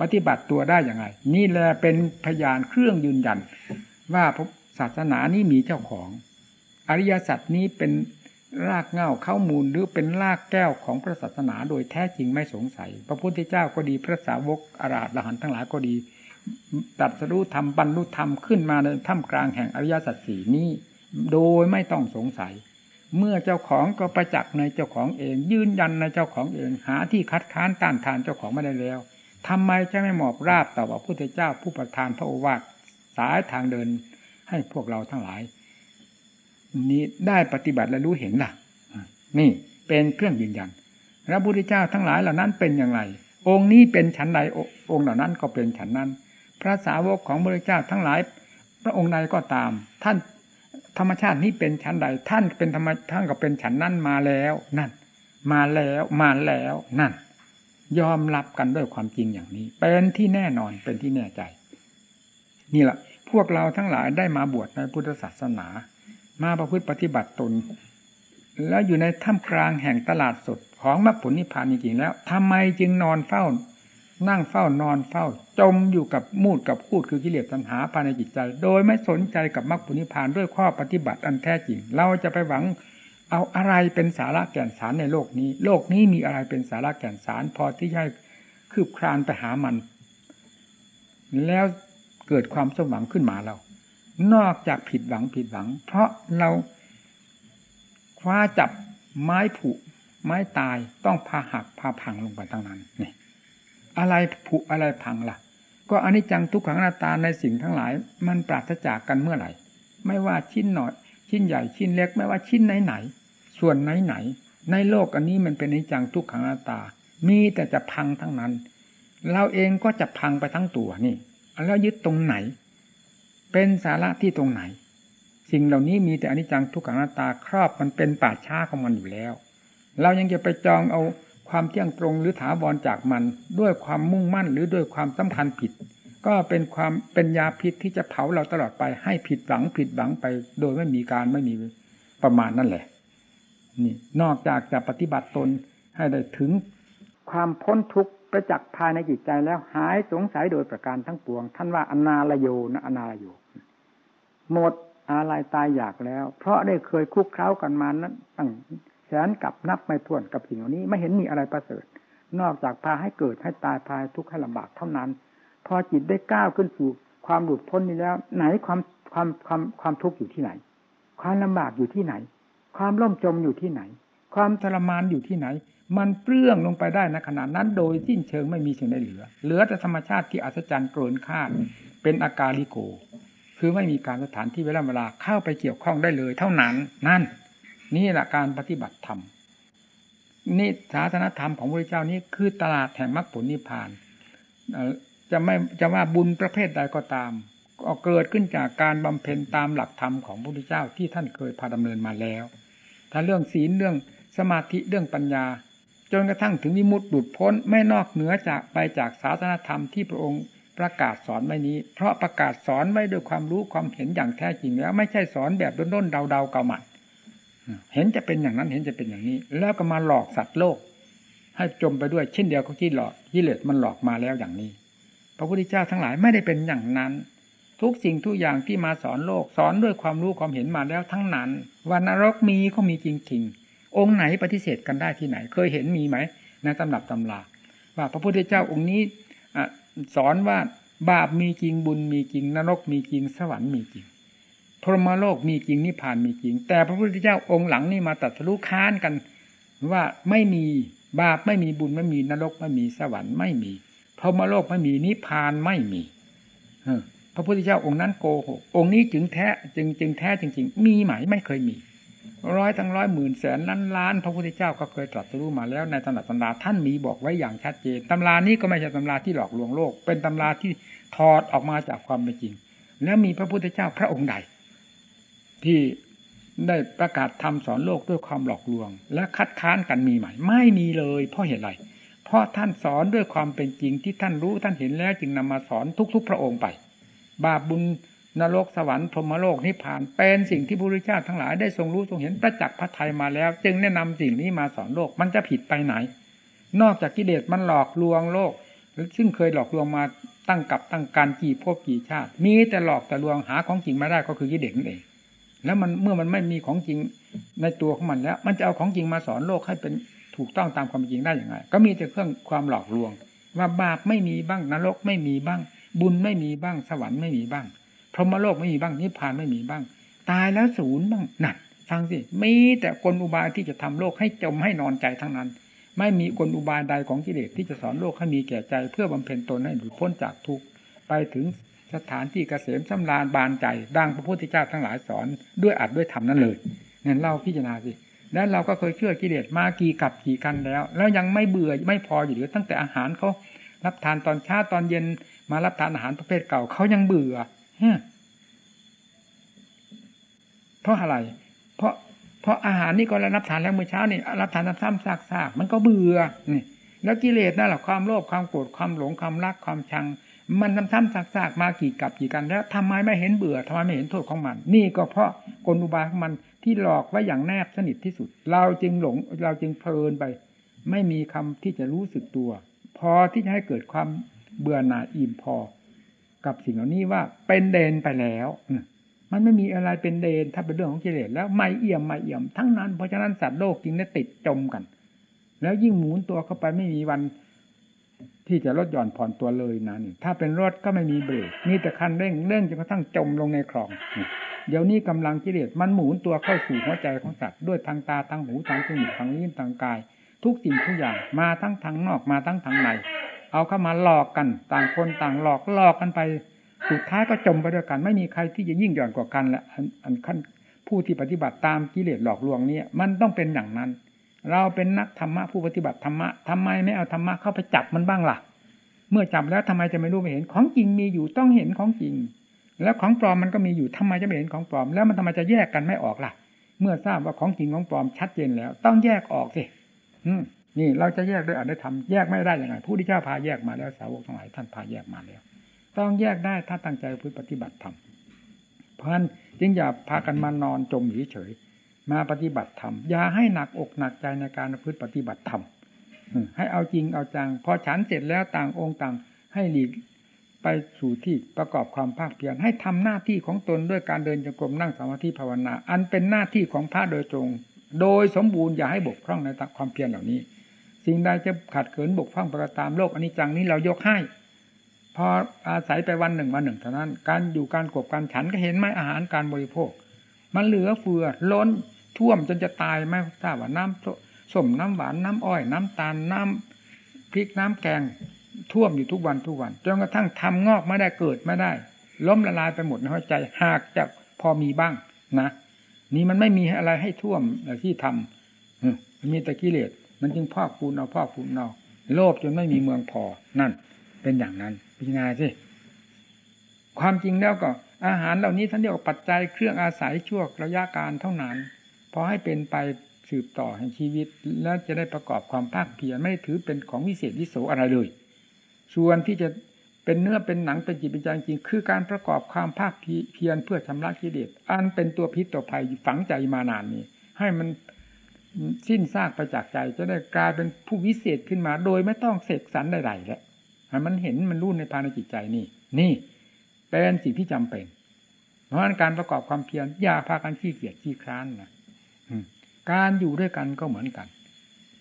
S1: ปฏิบัติตัวได้ยังไง นี่แหละเป็นพยานเครื่องยืนยัน ว่าศาสนานี้มีเจ้าของ อริยสัจนี้เป็นรากเง้าเข้ามูลหรือเป็นรากแก้วของพระศาสนาโดยแท้จริงไม่สงสัย พระพุทธเจ้าก็ดีพระสาวกอาราธหันทั้งหลายก็ดีตัดสรู้ธรรมบรรลุธรรมขึ้นมาในถ้ำกลางแห่งอริยสัจสี่นี้ โดยไม่ต้องสงสัย เมื่อเจ้าของก็ประจักษ์ในเจ้าของเอง ยืนยันในเจ้าของเอง หาที่คัดค้านต้านทานเจ้าของไม่ได้แล้วทำไมจะไม่หมอบราบต่อพระพุทธเจ้าผู้ประทานพระโอวาทสายทางเดินให้พวกเราทั้งหลาย นี้ได้ปฏิบัติและรู้เห็นล่ะ นี่เป็นเครื่องยืนยันพระพุทธเจ้าทั้งหลายเหล่านั้นเป็นอย่างไร องค์นี้เป็นฉันใดองค์เหล่านั้นก็เป็นฉันนั้น พระสาวกของพระพุทธเจ้าทั้งหลาย พระองค์ใดก็ตาม ท่าน ธรรมชาตินี้เป็นฉันใด ท่านเป็นธรรมท่านก็เป็นฉันนั้นมาแล้วนั่น มาแล้วมาแล้วนั่น ยอมรับกันด้วยความจริงอย่างนี้ เป็นที่แน่นอนเป็นที่แน่ใจ นี่แหละพวกเราทั้งหลายได้มาบวชในพุทธศาสนา มาประพฤติปฏิบัติตน แล้วอยู่ในท่ามกลางแห่งตลาดสดของมรรคผลนิพพานจริงๆแล้วทำไมจึงนอนเฝ้า นั่งเฝ้านอนเฝ้าจมอยู่กับมูดกับพูดคือกิเลสตัณหาภายในจิตใจ โดยไม่สนใจกับมรรคผลนิพพานด้วยข้อปฏิบัติอันแท้จริง เราจะไปหวังเอาอะไรเป็นสาระแก่นสารในโลกนี้ โลกนี้มีอะไรเป็นสาระแก่นสาร พอที่จะคืบคลานไปหามัน แล้วเกิดความสมหวังขึ้นมาเรา นอกจากผิดหวังผิดหวัง เพราะเราคว้าจับไม้ผุไม้ตายต้องพาหักพาพังลงไปทั้งนั้นนี่ อะไรผุอะไรพังละ่ะ ก็อนิจจังทุกขังนาตาในสิ่งทั้งหลาย มันปราศจากกันเมื่อไหร่ ไม่ว่าชิ้นหน่อยชิ้นใหญ่ชิ้นเล็กไม่ว่าชิ้นไหนไหน ส่วนไหนไหน ในโลกอันนี้มันเป็นอนิจจังทุกขังอนัตตา มีแต่จะพังทั้งนั้น เราเองก็จะพังไปทั้งตัวนี่แล้วยึดตรงไหน เป็นสาระที่ตรงไหน สิ่งเหล่านี้มีแต่อนิจจังทุกขังอนัตตาครอบมันเป็นป่าช้าของมันอยู่แล้ว เรายังจะไปจองเอา ความเที่ยงตรงหรือถาวรจากมัน ด้วยความมุ่งมั่นหรือด้วยความสำคัญผิด ก็เป็นความเป็นยาพิษที่จะเผาเราตลอดไปให้ผิดหวังผิดหวังไป โดยไม่มีการไม่มีประมาณนั่นแหละนี่นอกจากจะปฏิบัติตนให้ได้ถึงความพ้นทุกข์ประจักษ์ภายในจิตใจแล้วหายสงสัยโดยประการทั้งปวง ท่านว่าอนาลโยนะอนาลโยหมดอะไรตายอยากแล้ว เพราะได้เคยคุกเข้ากันมานั้นตั้ง สนกับนับไม่ถ้วนกับสิ่งเหล่านี้ไม่เห็นมีอะไรประเสริฐ นอกจากพาให้เกิดให้ตายพายทุกข์ให้ลำบากเท่านั้น พอจิตได้ก้าวขึ้นสู่ความหลุดพ้นนี้แล้ว ไหนความความความความทุกข์อยู่ที่ไหน ความลำบากอยู่ที่ไหน ความล่มจมอยู่ที่ไหน ความทรมานอยู่ที่ไหน มันเปลื้องลงไปได้ในขณะนั้น โดยสิ้นเชิงไม่มีสิ่งใดเหลือ เหลือแต่ธรรมชาติที่อัศจรรย์เกินคาดเป็นอากาลิโก คือไม่มีการสถานที่เวลาเวลาเข้าไปเกี่ยวข้องได้เลย เท่านั้นนั่น นี่แหละการปฏิบัติธรรมนี่ศาสนธรรมของพระเจ้านี้คือตลาดแห่งมรรคผลนิพพานจะไม่จะว่าบุญประเภทใดก็ตามก็เกิดขึ้นจากการบำเพ็ญตามหลักธรรมของพระพุทธเจ้าที่ท่านเคยพาดำเนินมาแล้ว ถ้าเรื่องศีลเรื่องสมาธิเรื่องปัญญา จนกระทั่งถึงวิมุตติหลุดพ้นไม่นอกเหนือจากไปจากศาสนธรรมที่พระองค์ประกาศสอนไว้นี้ เพราะประกาศสอนไว้ด้วยความรู้ความเห็นอย่างแท้จริงแล้ว ไม่ใช่สอนแบบด้นๆเดาๆเก่าหมัด เห็นจะเป็นอย่างนั้นเห็นจะเป็นอย่างนี้ แล้วก็มาหลอกสัตว์โลก ให้จมไปด้วยเช่นเดียวกับที่หลอกกิเลสมันหลอกมาแล้วอย่างนี้ พระพุทธเจ้าทั้งหลายไม่ได้เป็นอย่างนั้น ทุกสิ่งทุกอย่างที่มาสอนโลก สอนด้วยความรู้ความเห็นมาแล้วทั้งนั้นวันนรกมีก็มีจริงๆ องค์ไหนปฏิเสธกันได้ที่ไหน เคยเห็นมีไหมในตำรับตำราว่าพระพุทธเจ้าองค์นี้สอนว่าบาปมีจริงบุญมีจริงนรกมีจริงสวรรค์มีจริง พรหมโลกมีจริงนิพพานมีจริง แต่พระพุทธเจ้าองค์หลังนี่มาตัดสู้ค้านกัน ว่าไม่มีบาปไม่มีบุญไม่มีนรกไม่มีสวรรค์ไม่มีพรหมโลกไม่มีนิพพานไม่มีพระพุทธเจ้าองค์นั้นโกหกองค์นี้จึงแท้จึงจึงแท้จริง ๆ มีไหมไม่เคยมี ร้อยทั้งร้อยหมื่นแสนล้านล้าน พระพุทธเจ้าก็เคยตรัสรู้มาแล้วในตำราตำราท่านมีบอกไว้อย่างชัดเจนตำรานี้ก็ไม่ใช่ตำราที่หลอกลวงโลก เป็นตำราที่ถอดออกมาจากความเป็นจริง แล้วมีพระพุทธเจ้าพระองค์ใด ที่ได้ประกาศทำสอนโลกด้วยความหลอกลวง และคัดค้านกันมีไหมไม่มีเลย เพราะเหตุไรเพราะท่านสอนด้วยความเป็นจริงที่ท่านรู้ท่านเห็นแล้วจึงนำมาสอนทุก ๆ พระองค์ไป บาปบุญนรกสวรรค์พรหมโลกนิพพาน เป็นสิ่งที่พระพุทธเจ้าทั้งหลายได้ทรงรู้ทรงเห็นประจักษ์พระทัยมาแล้ว จึงแนะนำสิ่งนี้มาสอนโลกมันจะผิดไปไหน นอกจากกิเลสมันหลอกลวงโลก ซึ่งเคยหลอกลวงมาตั้งกับตั้งการกี่พวกกี่ชาติ มีแต่หลอกแต่ลวงหาของจริงมาได้ก็คือกิเลสนั่นเอง แล้วมันเมื่อมันไม่มีของจริงในตัวของมันแล้ว มันจะเอาของจริงมาสอนโลกให้เป็นถูกต้องตามความจริงได้อย่างไรก็มีแต่เครื่องความหลอกลวง ว่าบาปไม่มีบ้างนรกไม่มีบ้าง บุญไม่มีบ้างสวรรค์ไม่มีบ้างพรหมโลกไม่มีบ้างนิพพานไม่มีบ้าง ตายแล้วศูนย์บ้างนั่นฟังสิมีแต่กลอุบายที่จะทำโลกให้จมให้นอนใจทั้งนั้น ไม่มีกลอุบายใดของกิเลสที่จะสอนโลกให้มีแก่ใจ เพื่อบำเพ็ญตนให้หลุดพ้นจากทุกข์ไปถึง สถานที่เกษมสำราญบานใจดังพระพุทธเจ้าทั้งหลายสอนด้วยอัดด้วยธรรมนั่นเลยนั่นเราพิจารณาสิแล้วเราก็เคยเชื่อกิเลสมากี่กับกี่กันแล้ว แล้วยังไม่เบื่อไม่พออยู่หรือตั้งแต่อาหารเขารับทานตอนเช้าตอนเย็นมารับทานอาหารประเภทเก่าเขายังเบื่อเพราะอะไร เพราะเพราะอาหารนี่ก็รับทานแล้วเมื่อเช้านี่รับทานซ้ำๆซากๆมันก็เบื่อนี่แล้วกิเลสนั่นแหละความโลภความโกรธความหลงความรักความชัง มันทำทำซากๆมากี่กับกี่กันแล้วทำไมไม่เห็นเบื่อทำไมไม่เห็นโทษของมัน นี่ก็เพราะกลอุบายของมันที่หลอกไว้อย่างแนบสนิทที่สุด เราจึงหลงเราจึงเพลินไป ไม่มีคำที่จะรู้สึกตัว พอที่จะให้เกิดความเบื่อหน่ายอิ่มพอ กับสิ่งเหล่านี้ว่าเป็นเดนไปแล้วมันไม่มีอะไรเป็นเดนถ้าเป็นเรื่องของกิเลสแล้วไม่เอี่ยมไม่เอี่ยมทั้งนั้นเพราะฉะนั้นสัตว์โลกจึงได้ติดจมกัน แล้วยิ่งหมุนตัวเข้าไปไม่มีวัน ที่จะลดหย่อนผ่อนตัวเลยนะนี่ถ้าเป็นรถก็ไม่มีเบรกมีแต่คันเร่งเร่งจนกระทั่งจมลงในคลองเดี๋ยวนี้กำลังกิเลสมันหมุนตัวเข้าสู่หัวใจของสัตว์ด้วยทางตาทางหูทางจมูกทางลิ้นทางกาย ทุกสิ่งทุกอย่างมาทั้งทางนอกมาทั้งทางในเอาเข้ามาหลอกกันต่างคนต่างหลอกหลอกกันไป สุดท้ายก็จมไปด้วยกัน ไม่มีใครที่จะยิ่งหย่อนกว่ากันและอันขั้นผู้ที่ปฏิบัติตามกิเลสหลอกลวงนี้มันต้องเป็นอย่างนั้น เราเป็นนักธรรมะผู้ปฏิบัติธรรมะทำไมไม่เอาธรรมะเข้าไปจับมันบ้างล่ะ เมื่อจับแล้วทำไมจะไม่รู้ไม่เห็นของจริงมีอยู่ต้องเห็นของจริง แล้วของปลอมมันก็มีอยู่ทำไมจะไม่เห็นของปลอม แล้วมันทำไมจะแยกกันไม่ออกล่ะ เมื่อทราบว่าของจริงของปลอมชัดเจนแล้ว ต้องแยกออกสินี่เราจะแยกด้วยอัตธรรมแยกไม่ได้ยังไงผู้ที่เจ้าพาแยกมาแล้วสาวกทั้งหลายท่านพาแยกมาแล้ว ต้องแยกได้ถ้าตั้งใจพุทธปฏิบัติธรรมเพราะฉะนั้นจึงอย่าพากันมานอนจมเฉย มาปฏิบัติธรรมอย่าให้หนักอกหนักใจในการพุทธปฏิบัติธรรมให้เอาจริงเอาจังพอฉันเสร็จแล้วต่างองค์ต่างให้หลีกไปสู่ที่ประกอบความภาคเพียรให้ทำหน้าที่ของตนด้วยการเดินจงกรมนั่งสมาธิภาวนา อันเป็นหน้าที่ของพระโดยตรง โดยสมบูรณ์อย่าให้บกพร่องในความเพียรเหล่านี้ สิ่งใดจะขัดเขินบกพร่องประตามโลกอนิจจังนี้เรายกให้พออาศัยไปวันหนึ่งวันหนึ่งเท่านั้น การอยู่การกบการฉันก็เห็นไหมอาหารการบริโภค มันเหลือเฟือล้น ท่วมจนจะตายไม่ทราบว่าน้ำส้มน้ำหวานน้ำอ้อย น้ำตาลน้ำพริกน้ำแกงท่วมอยู่ทุกวันทุกวันจนกระทั่งทำงอกไม่ได้เกิดไม่ได้ ล้มละลายไปหมดในหัวใจหากจะพอมีบ้างนะนี่มันไม่มีอะไรให้ท่วมที่ทำมีแต่กิเลสมันจึงพอกพูนเอาพอกพูนเอาโลภจนไม่มีเมืองพอนั่น เป็นอย่างนั้นพิจารณาสิความจริงแล้วก็อาหารเหล่านี้ท่านเรียกว่าปัจจัยเครื่องอาศัยช่วงระยะการเท่านั้น พอให้เป็นไปสืบต่อแห่งชีวิต แล้วจะได้ประกอบความภาคเพียรไม่ถือเป็นของวิเศษวิโสอะไรเลย ส่วนที่จะเป็นเนื้อเป็นหนังเป็นจิตเป็นใจจริง คือการประกอบความภาคเพียรเพื่อชำระกิเลสอันเป็นตัวพิษตัวภัยฝังใจมานานนี้ให้มันสิ้นซากไปจากใจจะได้กลายเป็นผู้วิเศษขึ้นมา โดยไม่ต้องเสกสรรใดๆแล้วมันเห็นมันรู้ในภายในจิตใจนี่ นี่เป็นสิ่งที่จำเป็น เพราะการประกอบความเพียรอย่าพากันขี้เกียจขี้คร้านนะ การอยู่ด้วยกันก็เหมือนกัน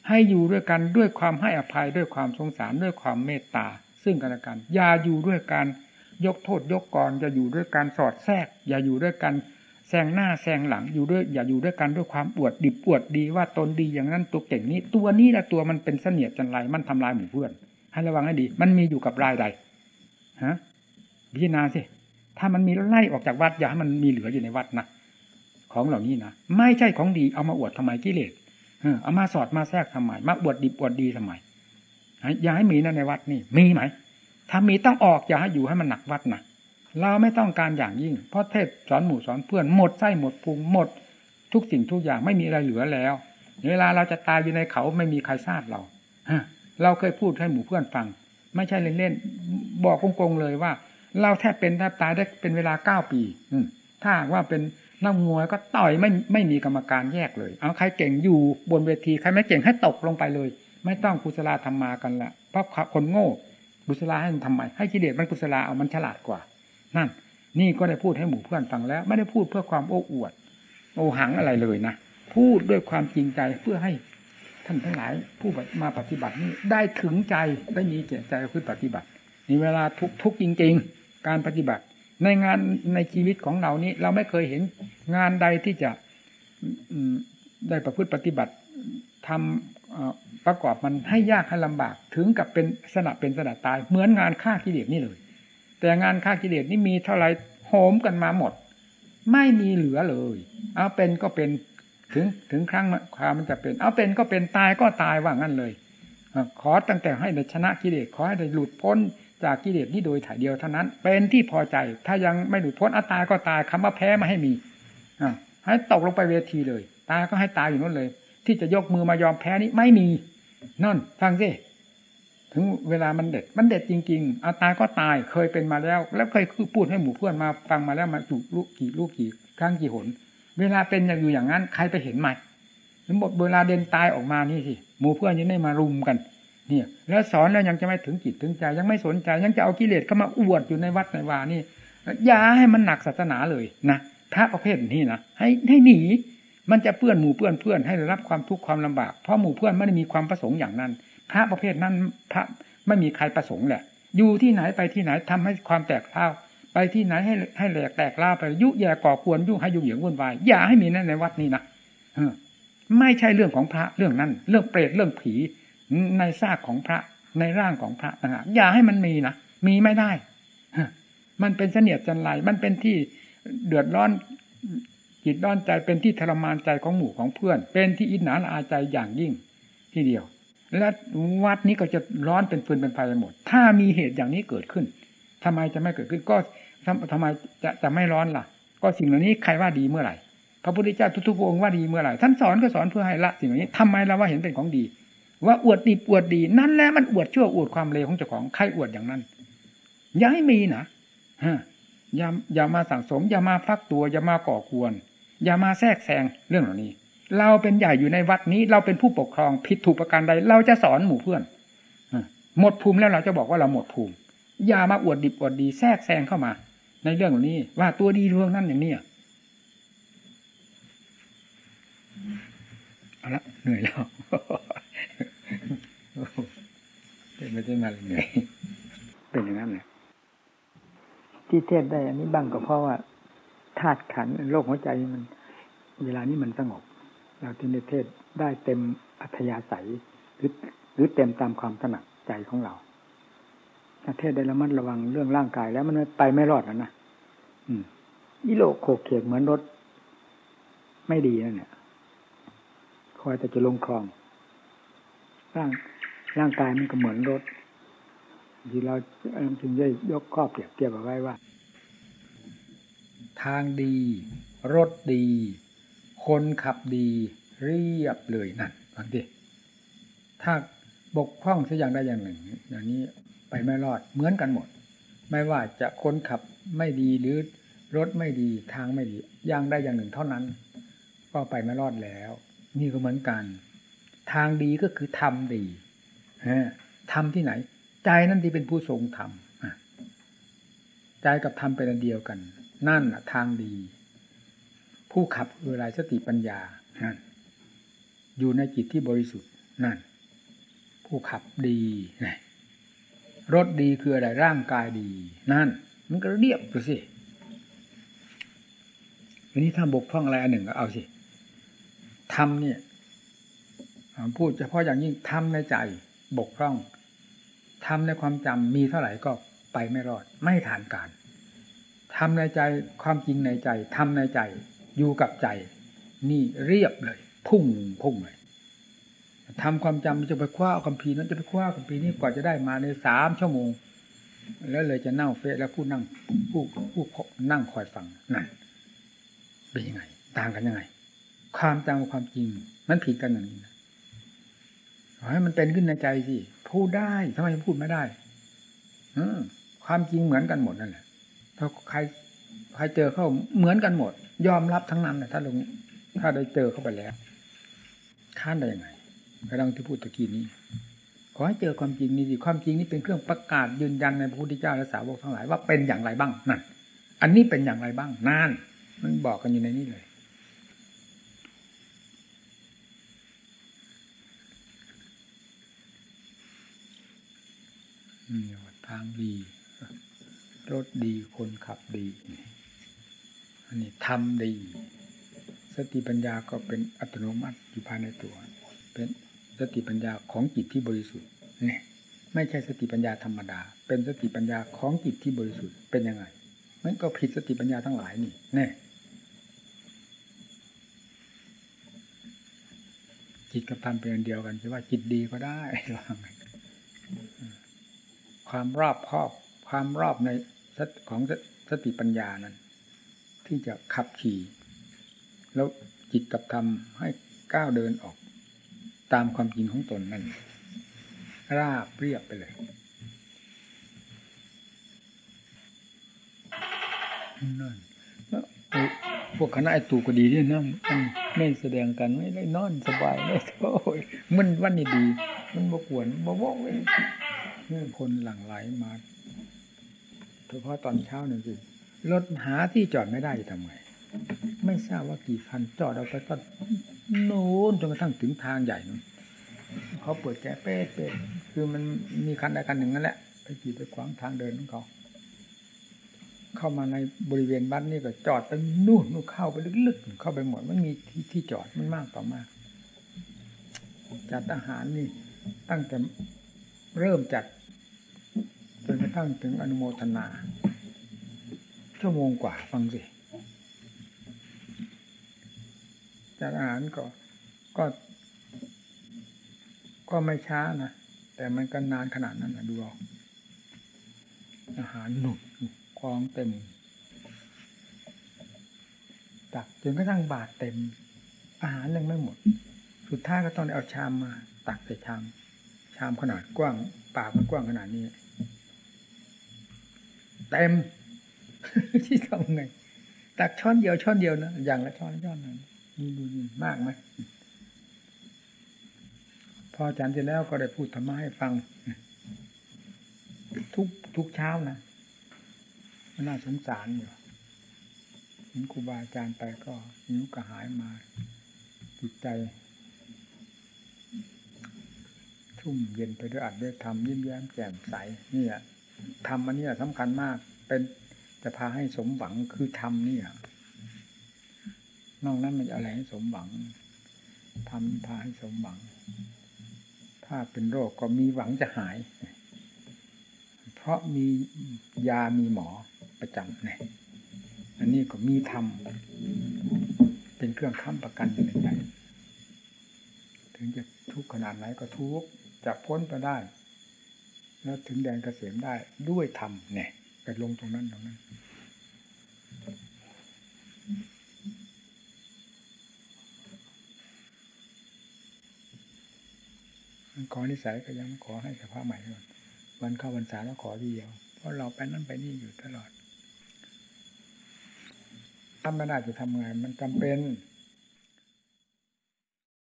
S1: ให้อยู่ด้วยกันด้วยความให้อภัยด้วยความสงสารด้วยความเมตตา ซึ่งกันและกัน อย่าอยู่ด้วยการยกโทษยกกรอย่าอยู่ด้วยการสอดแทรก อย่าอยู่ด้วยกันแซงหน้าแซงหลังอยู่ด้วยอย่าอยู่ด้วยกันด้วยความอวดดิบอวดดีว่าตนดีอย่างนั้นตัวเก่งนี้ ตัวนี้แหละตัวมันเป็นเสนียดจันไรมันทำลายหมู่เพื่อน ให้ระวังให้ดี มันมีอยู่กับรายใดฮะพิจารณาสิถ้ามันมีไล่ออกจากวัดอย่าให้มันมีเหลืออยู่ในวัดนะ ของเหล่านี้นะไม่ใช่ของดีเอามาอวดทำไมกิเลสเอามาสอดมาแทรกทำไมมาบวดดิบวดดีทำไมอย่าให้มีนะในวัดนี่มีไหมถ้ามีต้องออกอย่าให้อยู่ให้มันหนักวัดนะเราไม่ต้องการอย่างยิ่ง เพราะเทศสอนหมู่สอนเพื่อนหมดไส้หมดพุงหมด ทุกสิ่งทุกอย่างไม่มีอะไรเหลือแล้ว เวลาเราจะตายอยู่ในเขาไม่มีใครทราบเราเราเคยพูดให้หมู่เพื่อนฟัง ไม่ใช่เล่นๆบอกโกงๆเลยว่า เราแทบเป็นแทบตายได้เป็นเวลาเก้าปีถ้าว่าเป็น นักมวยก็ต่อยไม่ไม่มีกรรมการแยกเลย เอาใครเก่งอยู่บนเวทีใครไม่เก่งให้ตกลงไปเลย ไม่ต้องกุศลธรรมมากันละเพราะคนโง่กุศลาให้มันทำไมให้กิเลสมันกุศลาเอามันฉลาดกว่า นั่น นี่ก็ได้พูดให้หมู่เพื่อนฟังแล้ว ไม่ได้พูดเพื่อความโอ้อวด โอหังอะไรเลยนะพูดด้วยความจริงใจเพื่อให้ท่านทั้งหลาย ผู้มาปฏิบัตินี้ได้ถึงใจได้มีเจตใจเพื่อปฏิบัตินี่เวลาทุกทุกจริง ๆ การปฏิบัติ ในงานในชีวิตของเรานี้ เราไม่เคยเห็นงานใดที่จะได้ประพฤติปฏิบัติทำประกอบมันให้ยากให้ลำบากถึงกับเป็นสนับเป็นสนับตาย เหมือนงานฆ่ากิเลสนี่เลย แต่งานฆ่ากิเลสนี่มีเท่าไรโหมกันมาหมด ไม่มีเหลือเลย เอาเป็นก็เป็นถึงถึงครั้งความมันจะเป็น เอาเป็นก็เป็นตายก็ตายว่างั้นเลยขอตั้งแต่ให้ได้ชนะกิเลสขอให้ได้หลุดพ้น จากกิเลสนี้โดยถ่ายเดียวเท่านั้น เป็นที่พอใจ ถ้ายังไม่หลุดพ้นอัตตาก็ตายคำว่าแพ้ไมาให้มีอให้ตกลงไปเวทีเลย ตาก็ให้ตายอยู่นั่นเลย ที่จะยกมือมายอมแพ้นี้ไม่มีนั่นฟังสิถึงเวลามันเด็ด มันเด็ดจริงๆอาตายก็ตายเคยเป็นมาแล้ว แล้วเคยคือพูดให้หมู่เพื่อนมาฟังมาแล้วมาจุลูกกี่ลูกกี่ครั้งกี่หน เวลาเป็นอย่างอยู่อย่างนั้น ใครไปเห็นไหมหมดเวลาเดินตายออกมานี่สิหมู่เพื่อนยังได้มารุมกัน เนี่ยแล้วสอนแล้วยังจะไม่ถึงจิตถึงใจ ยังไม่สนใจ ยังจะเอากิเลสเข้ามาอวดอยู่ในวัดในวานี่อย่าให้มันหนักศาสนาเลยนะพระประเภทนี้นะให้ให้หนีมันจะเปื้อนหมู่เปื้อนเพื่อนให้ได้รับความทุกข์ความลำบากเพราะหมู่เพื่อนไม่ได้มีความประสงค์อย่างนั้น พระประเภทนั้นพระไม่มีใครประสงค์แหละ อยู่ที่ไหนไปที่ไหนทำให้ความแตกเล่าไปที่ไหนให้ให้แหลกแตกเล่าไปยุแย่ก่อควรยุ่งให้ยุ่งเหยิงวุ่นวายอย่าให้มีนั่นในวัดนี้นะไม่ใช่เรื่องของพระเรื่องนั้น เรื่องเปรตเรื่องผี ในซากของพระในร่างของพระนะฮะอย่าให้มันมีนะมีไม่ได้มันเป็นเสนียดจันไรมันเป็นที่เดือดร้อนจิตร้อนใจเป็นที่ทรมานใจของหมู่ของเพื่อน เป็นที่อิจฉาละอาใจอย่างยิ่งที่เดียว และวัดนี้ก็จะร้อนเป็นฟืนเป็นไฟไปหมด ถ้ามีเหตุอย่างนี้เกิดขึ้นทำไมจะไม่เกิดขึ้นก็ทำไมจะจะไม่ร้อนล่ะ ก็สิ่งเหล่านี้ใครว่าดีเมื่อไหร่พระพุทธเจ้าทุกๆองค์ว่าดีเมื่อไหร่ท่านสอนก็สอนเพื่อให้ละสิ่งเหล่านี้ทำไมเราว่าเห็นเป็นของดี ว่าอวดดีอวดดี นั่นแหละมันอวดชั่วอวดความเลวของเจ้าของใครอวดอย่างนั้นอย่าให้มีนะฮะอย่าอย่ามาสั่งสม อย่ามาฟักตัว อย่ามาก่อควรอย่ามาแทรกแซงเรื่องเหล่านี้ เราเป็นใหญ่อยู่ในวัดนี้ เราเป็นผู้ปกครองผิดถูกประการใด เราจะสอนหมู่เพื่อนหมดภูมิแล้วเราจะบอกว่าเราหมดภูมิ อย่ามาอวดดิบอวดดีแทรกแซงเข้ามา ในเรื่องเหล่านี้ ว่าตัวดีเรื่องนั้นอย่างนี้เอาละเหนื่อยแล้ว เป็นไม่ได้มาเหนื่อยเป็นอย่างนั้นเลยที่เทศได้ อันนี้บ้างก็เพราะว่าธาตุขันโลกหัวใจมัน เวลานี้มันสงบ เราที่ในเทศได้เต็มอัธยาศัยหรือหรือเต็มตามความถนัดใจของเราถ้าเทศได้ระมัดระวังเรื่องร่างกายแล้วมันไปไม่รอดแล้วนะอืมอีโลโขกเขกเหมือนรถ ไม่ดีนั่นเนี่ยคอยแต่จะลงคลอง ร่าง ร่างกายมันก็เหมือนรถ ที่เราจึงได้ยกข้อเปรียบเทียบเอาไว้ว่า ทางดี รถดี คนขับดี เรียบเลยนั่นฟังดิถ้าบกพร่องสักอย่างใดอย่างหนึ่ง อย่างนี้ไปไม่รอดเหมือนกันหมด ไม่ว่าจะคนขับไม่ดีหรือรถไม่ดีทางไม่ดีอย่างใดอย่างหนึ่งเท่านั้น ก็ไปไม่รอดแล้ว นี่ก็เหมือนกัน ทางดีก็คือทำดี ทำที่ไหน ใจนั่นที่เป็นผู้ทรงธรรมใจกับธรรมเป็นอันเดียวกัน นั่นทางดี ผู้ขับคืออะไรสติปัญญานั่นอยู่ในจิตที่บริสุทธิ์นั่น ผู้ขับดีรถดีคืออะไรร่างกายดี นั่น มันก็เรียบไปสิอันนี้ถ้าบกพร่องอะไรอันหนึ่งก็เอาสิทำเนี่ยพูดเฉพาะอย่างยิ่งทำในใจ บกพร่องทำในความจำมีเท่าไหร่ก็ไปไม่รอด ไม่ทานการทำในใจความจริงในใจทำในใจอยู่กับใจ นี่เรียบเลย พุ่งพุ่งเลยทำความจำจะไปคว้าคัมภีร์นั้นจะไปคว้าคัมภีร์นี้กว่าจะได้มาในสามชั่วโมง แล้วเลยจะนั่งเฟซแล้วผู้นั่งผู้ผู้นั่งคอยฟังนั่นเป็นยังไง ต่างกันยังไง ความจำกับความจริง มันผิดกันอย่างนี้นะ ให้มันเป็นขึ้นในใจสิพูดได้ทำไมพูดไม่ได้ อืความจริงเหมือนกันหมดนั่นแหละถ้าใครใครเจอเข้าเหมือนกันหมด ยอมรับทั้งนั้นนะถ้าลงถ้าได้เจอเข้าไปแล้วค้านได้ยังไงกำลังที่พูดตะกี้นี้ ขอให้เจอความจริงนี่สิความจริงนี่เป็นเครื่องประกาศยืนยันในพระพุทธเจ้าและสาวกทั้งหลายว่าเป็นอย่างไรบ้างนั่นอันนี้เป็นอย่างไรบ้างนั่นมันบอกกันอยู่ในนี้เลยทาง ดี รถดีคนขับดีอันนี้ทำดี สติปัญญาก็เป็นอัตโนมัติอยู่ภายในตัว เป็นสติปัญญาของจิตที่บริสุทธิ์เนี่ยไม่ใช่สติปัญญาธรรมดา เป็นสติปัญญาของจิตที่บริสุทธิ์เป็นยังไงมันก็ผิดสติปัญญาทั้งหลายนี่เนี่ยจิตกับธรรมเป็นอันเดียวกันจะว่าจิตดีก็ได้ลอง ความรอบครอบ ความรอบในของสติปัญญานั้น ที่จะขับขี่ แล้วจิตกับธรรมให้ก้าวเดินออก ตามความจริงของตนนั่น ราบเรียบไปเลยนั่นพวกคณะไอตูก็ดีที่นั่งไม่แสดงกันไม่ได้นอนสบายไม่โอ้ยมันวันนี้ดี มันบกวนบกวก เลยคนหลั่งไหลมาโดยเฉพาะตอนเช้าหนึ่งสิรถหาที่จอดไม่ได้จะทำไงไม่ทราบว่ากี่คันจอดเอาไปก็โน้นจนกระทั่งถึงทางใหญ่นู้นเขาเปิดแก๊เป๊ะเป๊ะคือมันมีคันใดคันหนึ่งนั่นแหละไปขี่ไปขวางทางเดินของเขา เข้ามาในบริเวณบ้านนี่ก็จอดไปนู่นนู่นเข้าไปลึกๆเข้าไปหมดมันมีที่ที่จอดมันมากต่อมากจัดทหารนี่ ตั้งแต่เริ่มจัด จนกระทั่งถึงอนุโมทนา ชั่วโมงกว่าฟังสิ จากอาหารก็ก็ ก็ไม่ช้านะ แต่มันก็นานขนาดนั้นนะดูเอาอาหารหนุนกองเต็มตักจนกระทั่งบาทเต็ม อาหารยังไม่หมด สุดท้ายก็ต้องเอาชามมา ตักใส่ชาม ชามขนาดกว้าง ปากมันกว้างขนาดนี้ เต็มที่ทำไงตักช้อนเดียวช้อนเดียวนะอย่างละช้อนช้อนนั้นดูมากไหมพออาจารย์เสร็จแล้วก็ได้พูดธรรมะให้ฟัง ทุกทุกเช้านะมันน่าสงสารอยู่เห็นครูบาอาจารย์ไปก็นิ้วกระหายมาจิตใจชุ่มเย็นไปด้วยอัดด้วยธรรมยิ้มแย้มแจ่มใสนี่แหละ ธรรมอันนี้สำคัญมาก เป็นจะพาให้สมหวังคือธรรมนี่นอกนั้นมันจะอะไรให้สมหวังทำพาให้สมหวัง ถ้าเป็นโรคก็มีหวังจะหาย เพราะมียามีหมอประจำเนี่ยอันนี้ก็มีธรรมเป็นเครื่องค้ำประกันอยู่ในใจ ถึงจะทุกข์ขนาดไหนก็ทุกข์จะพ้นไปได้ แล้วถึงแดนเกษมได้ด้วยธรรมเนี่ยไปลงตรงนั้นตรงนั้น ขอนิสัยก็ยังขอให้สภาพใหม่ก่อนวันเข้าวันษาแล้วขอทีเดียว เพราะเราไปนั่นไปนี่อยู่ตลอดทำไม่ได้จะทำไงมันจำเป็น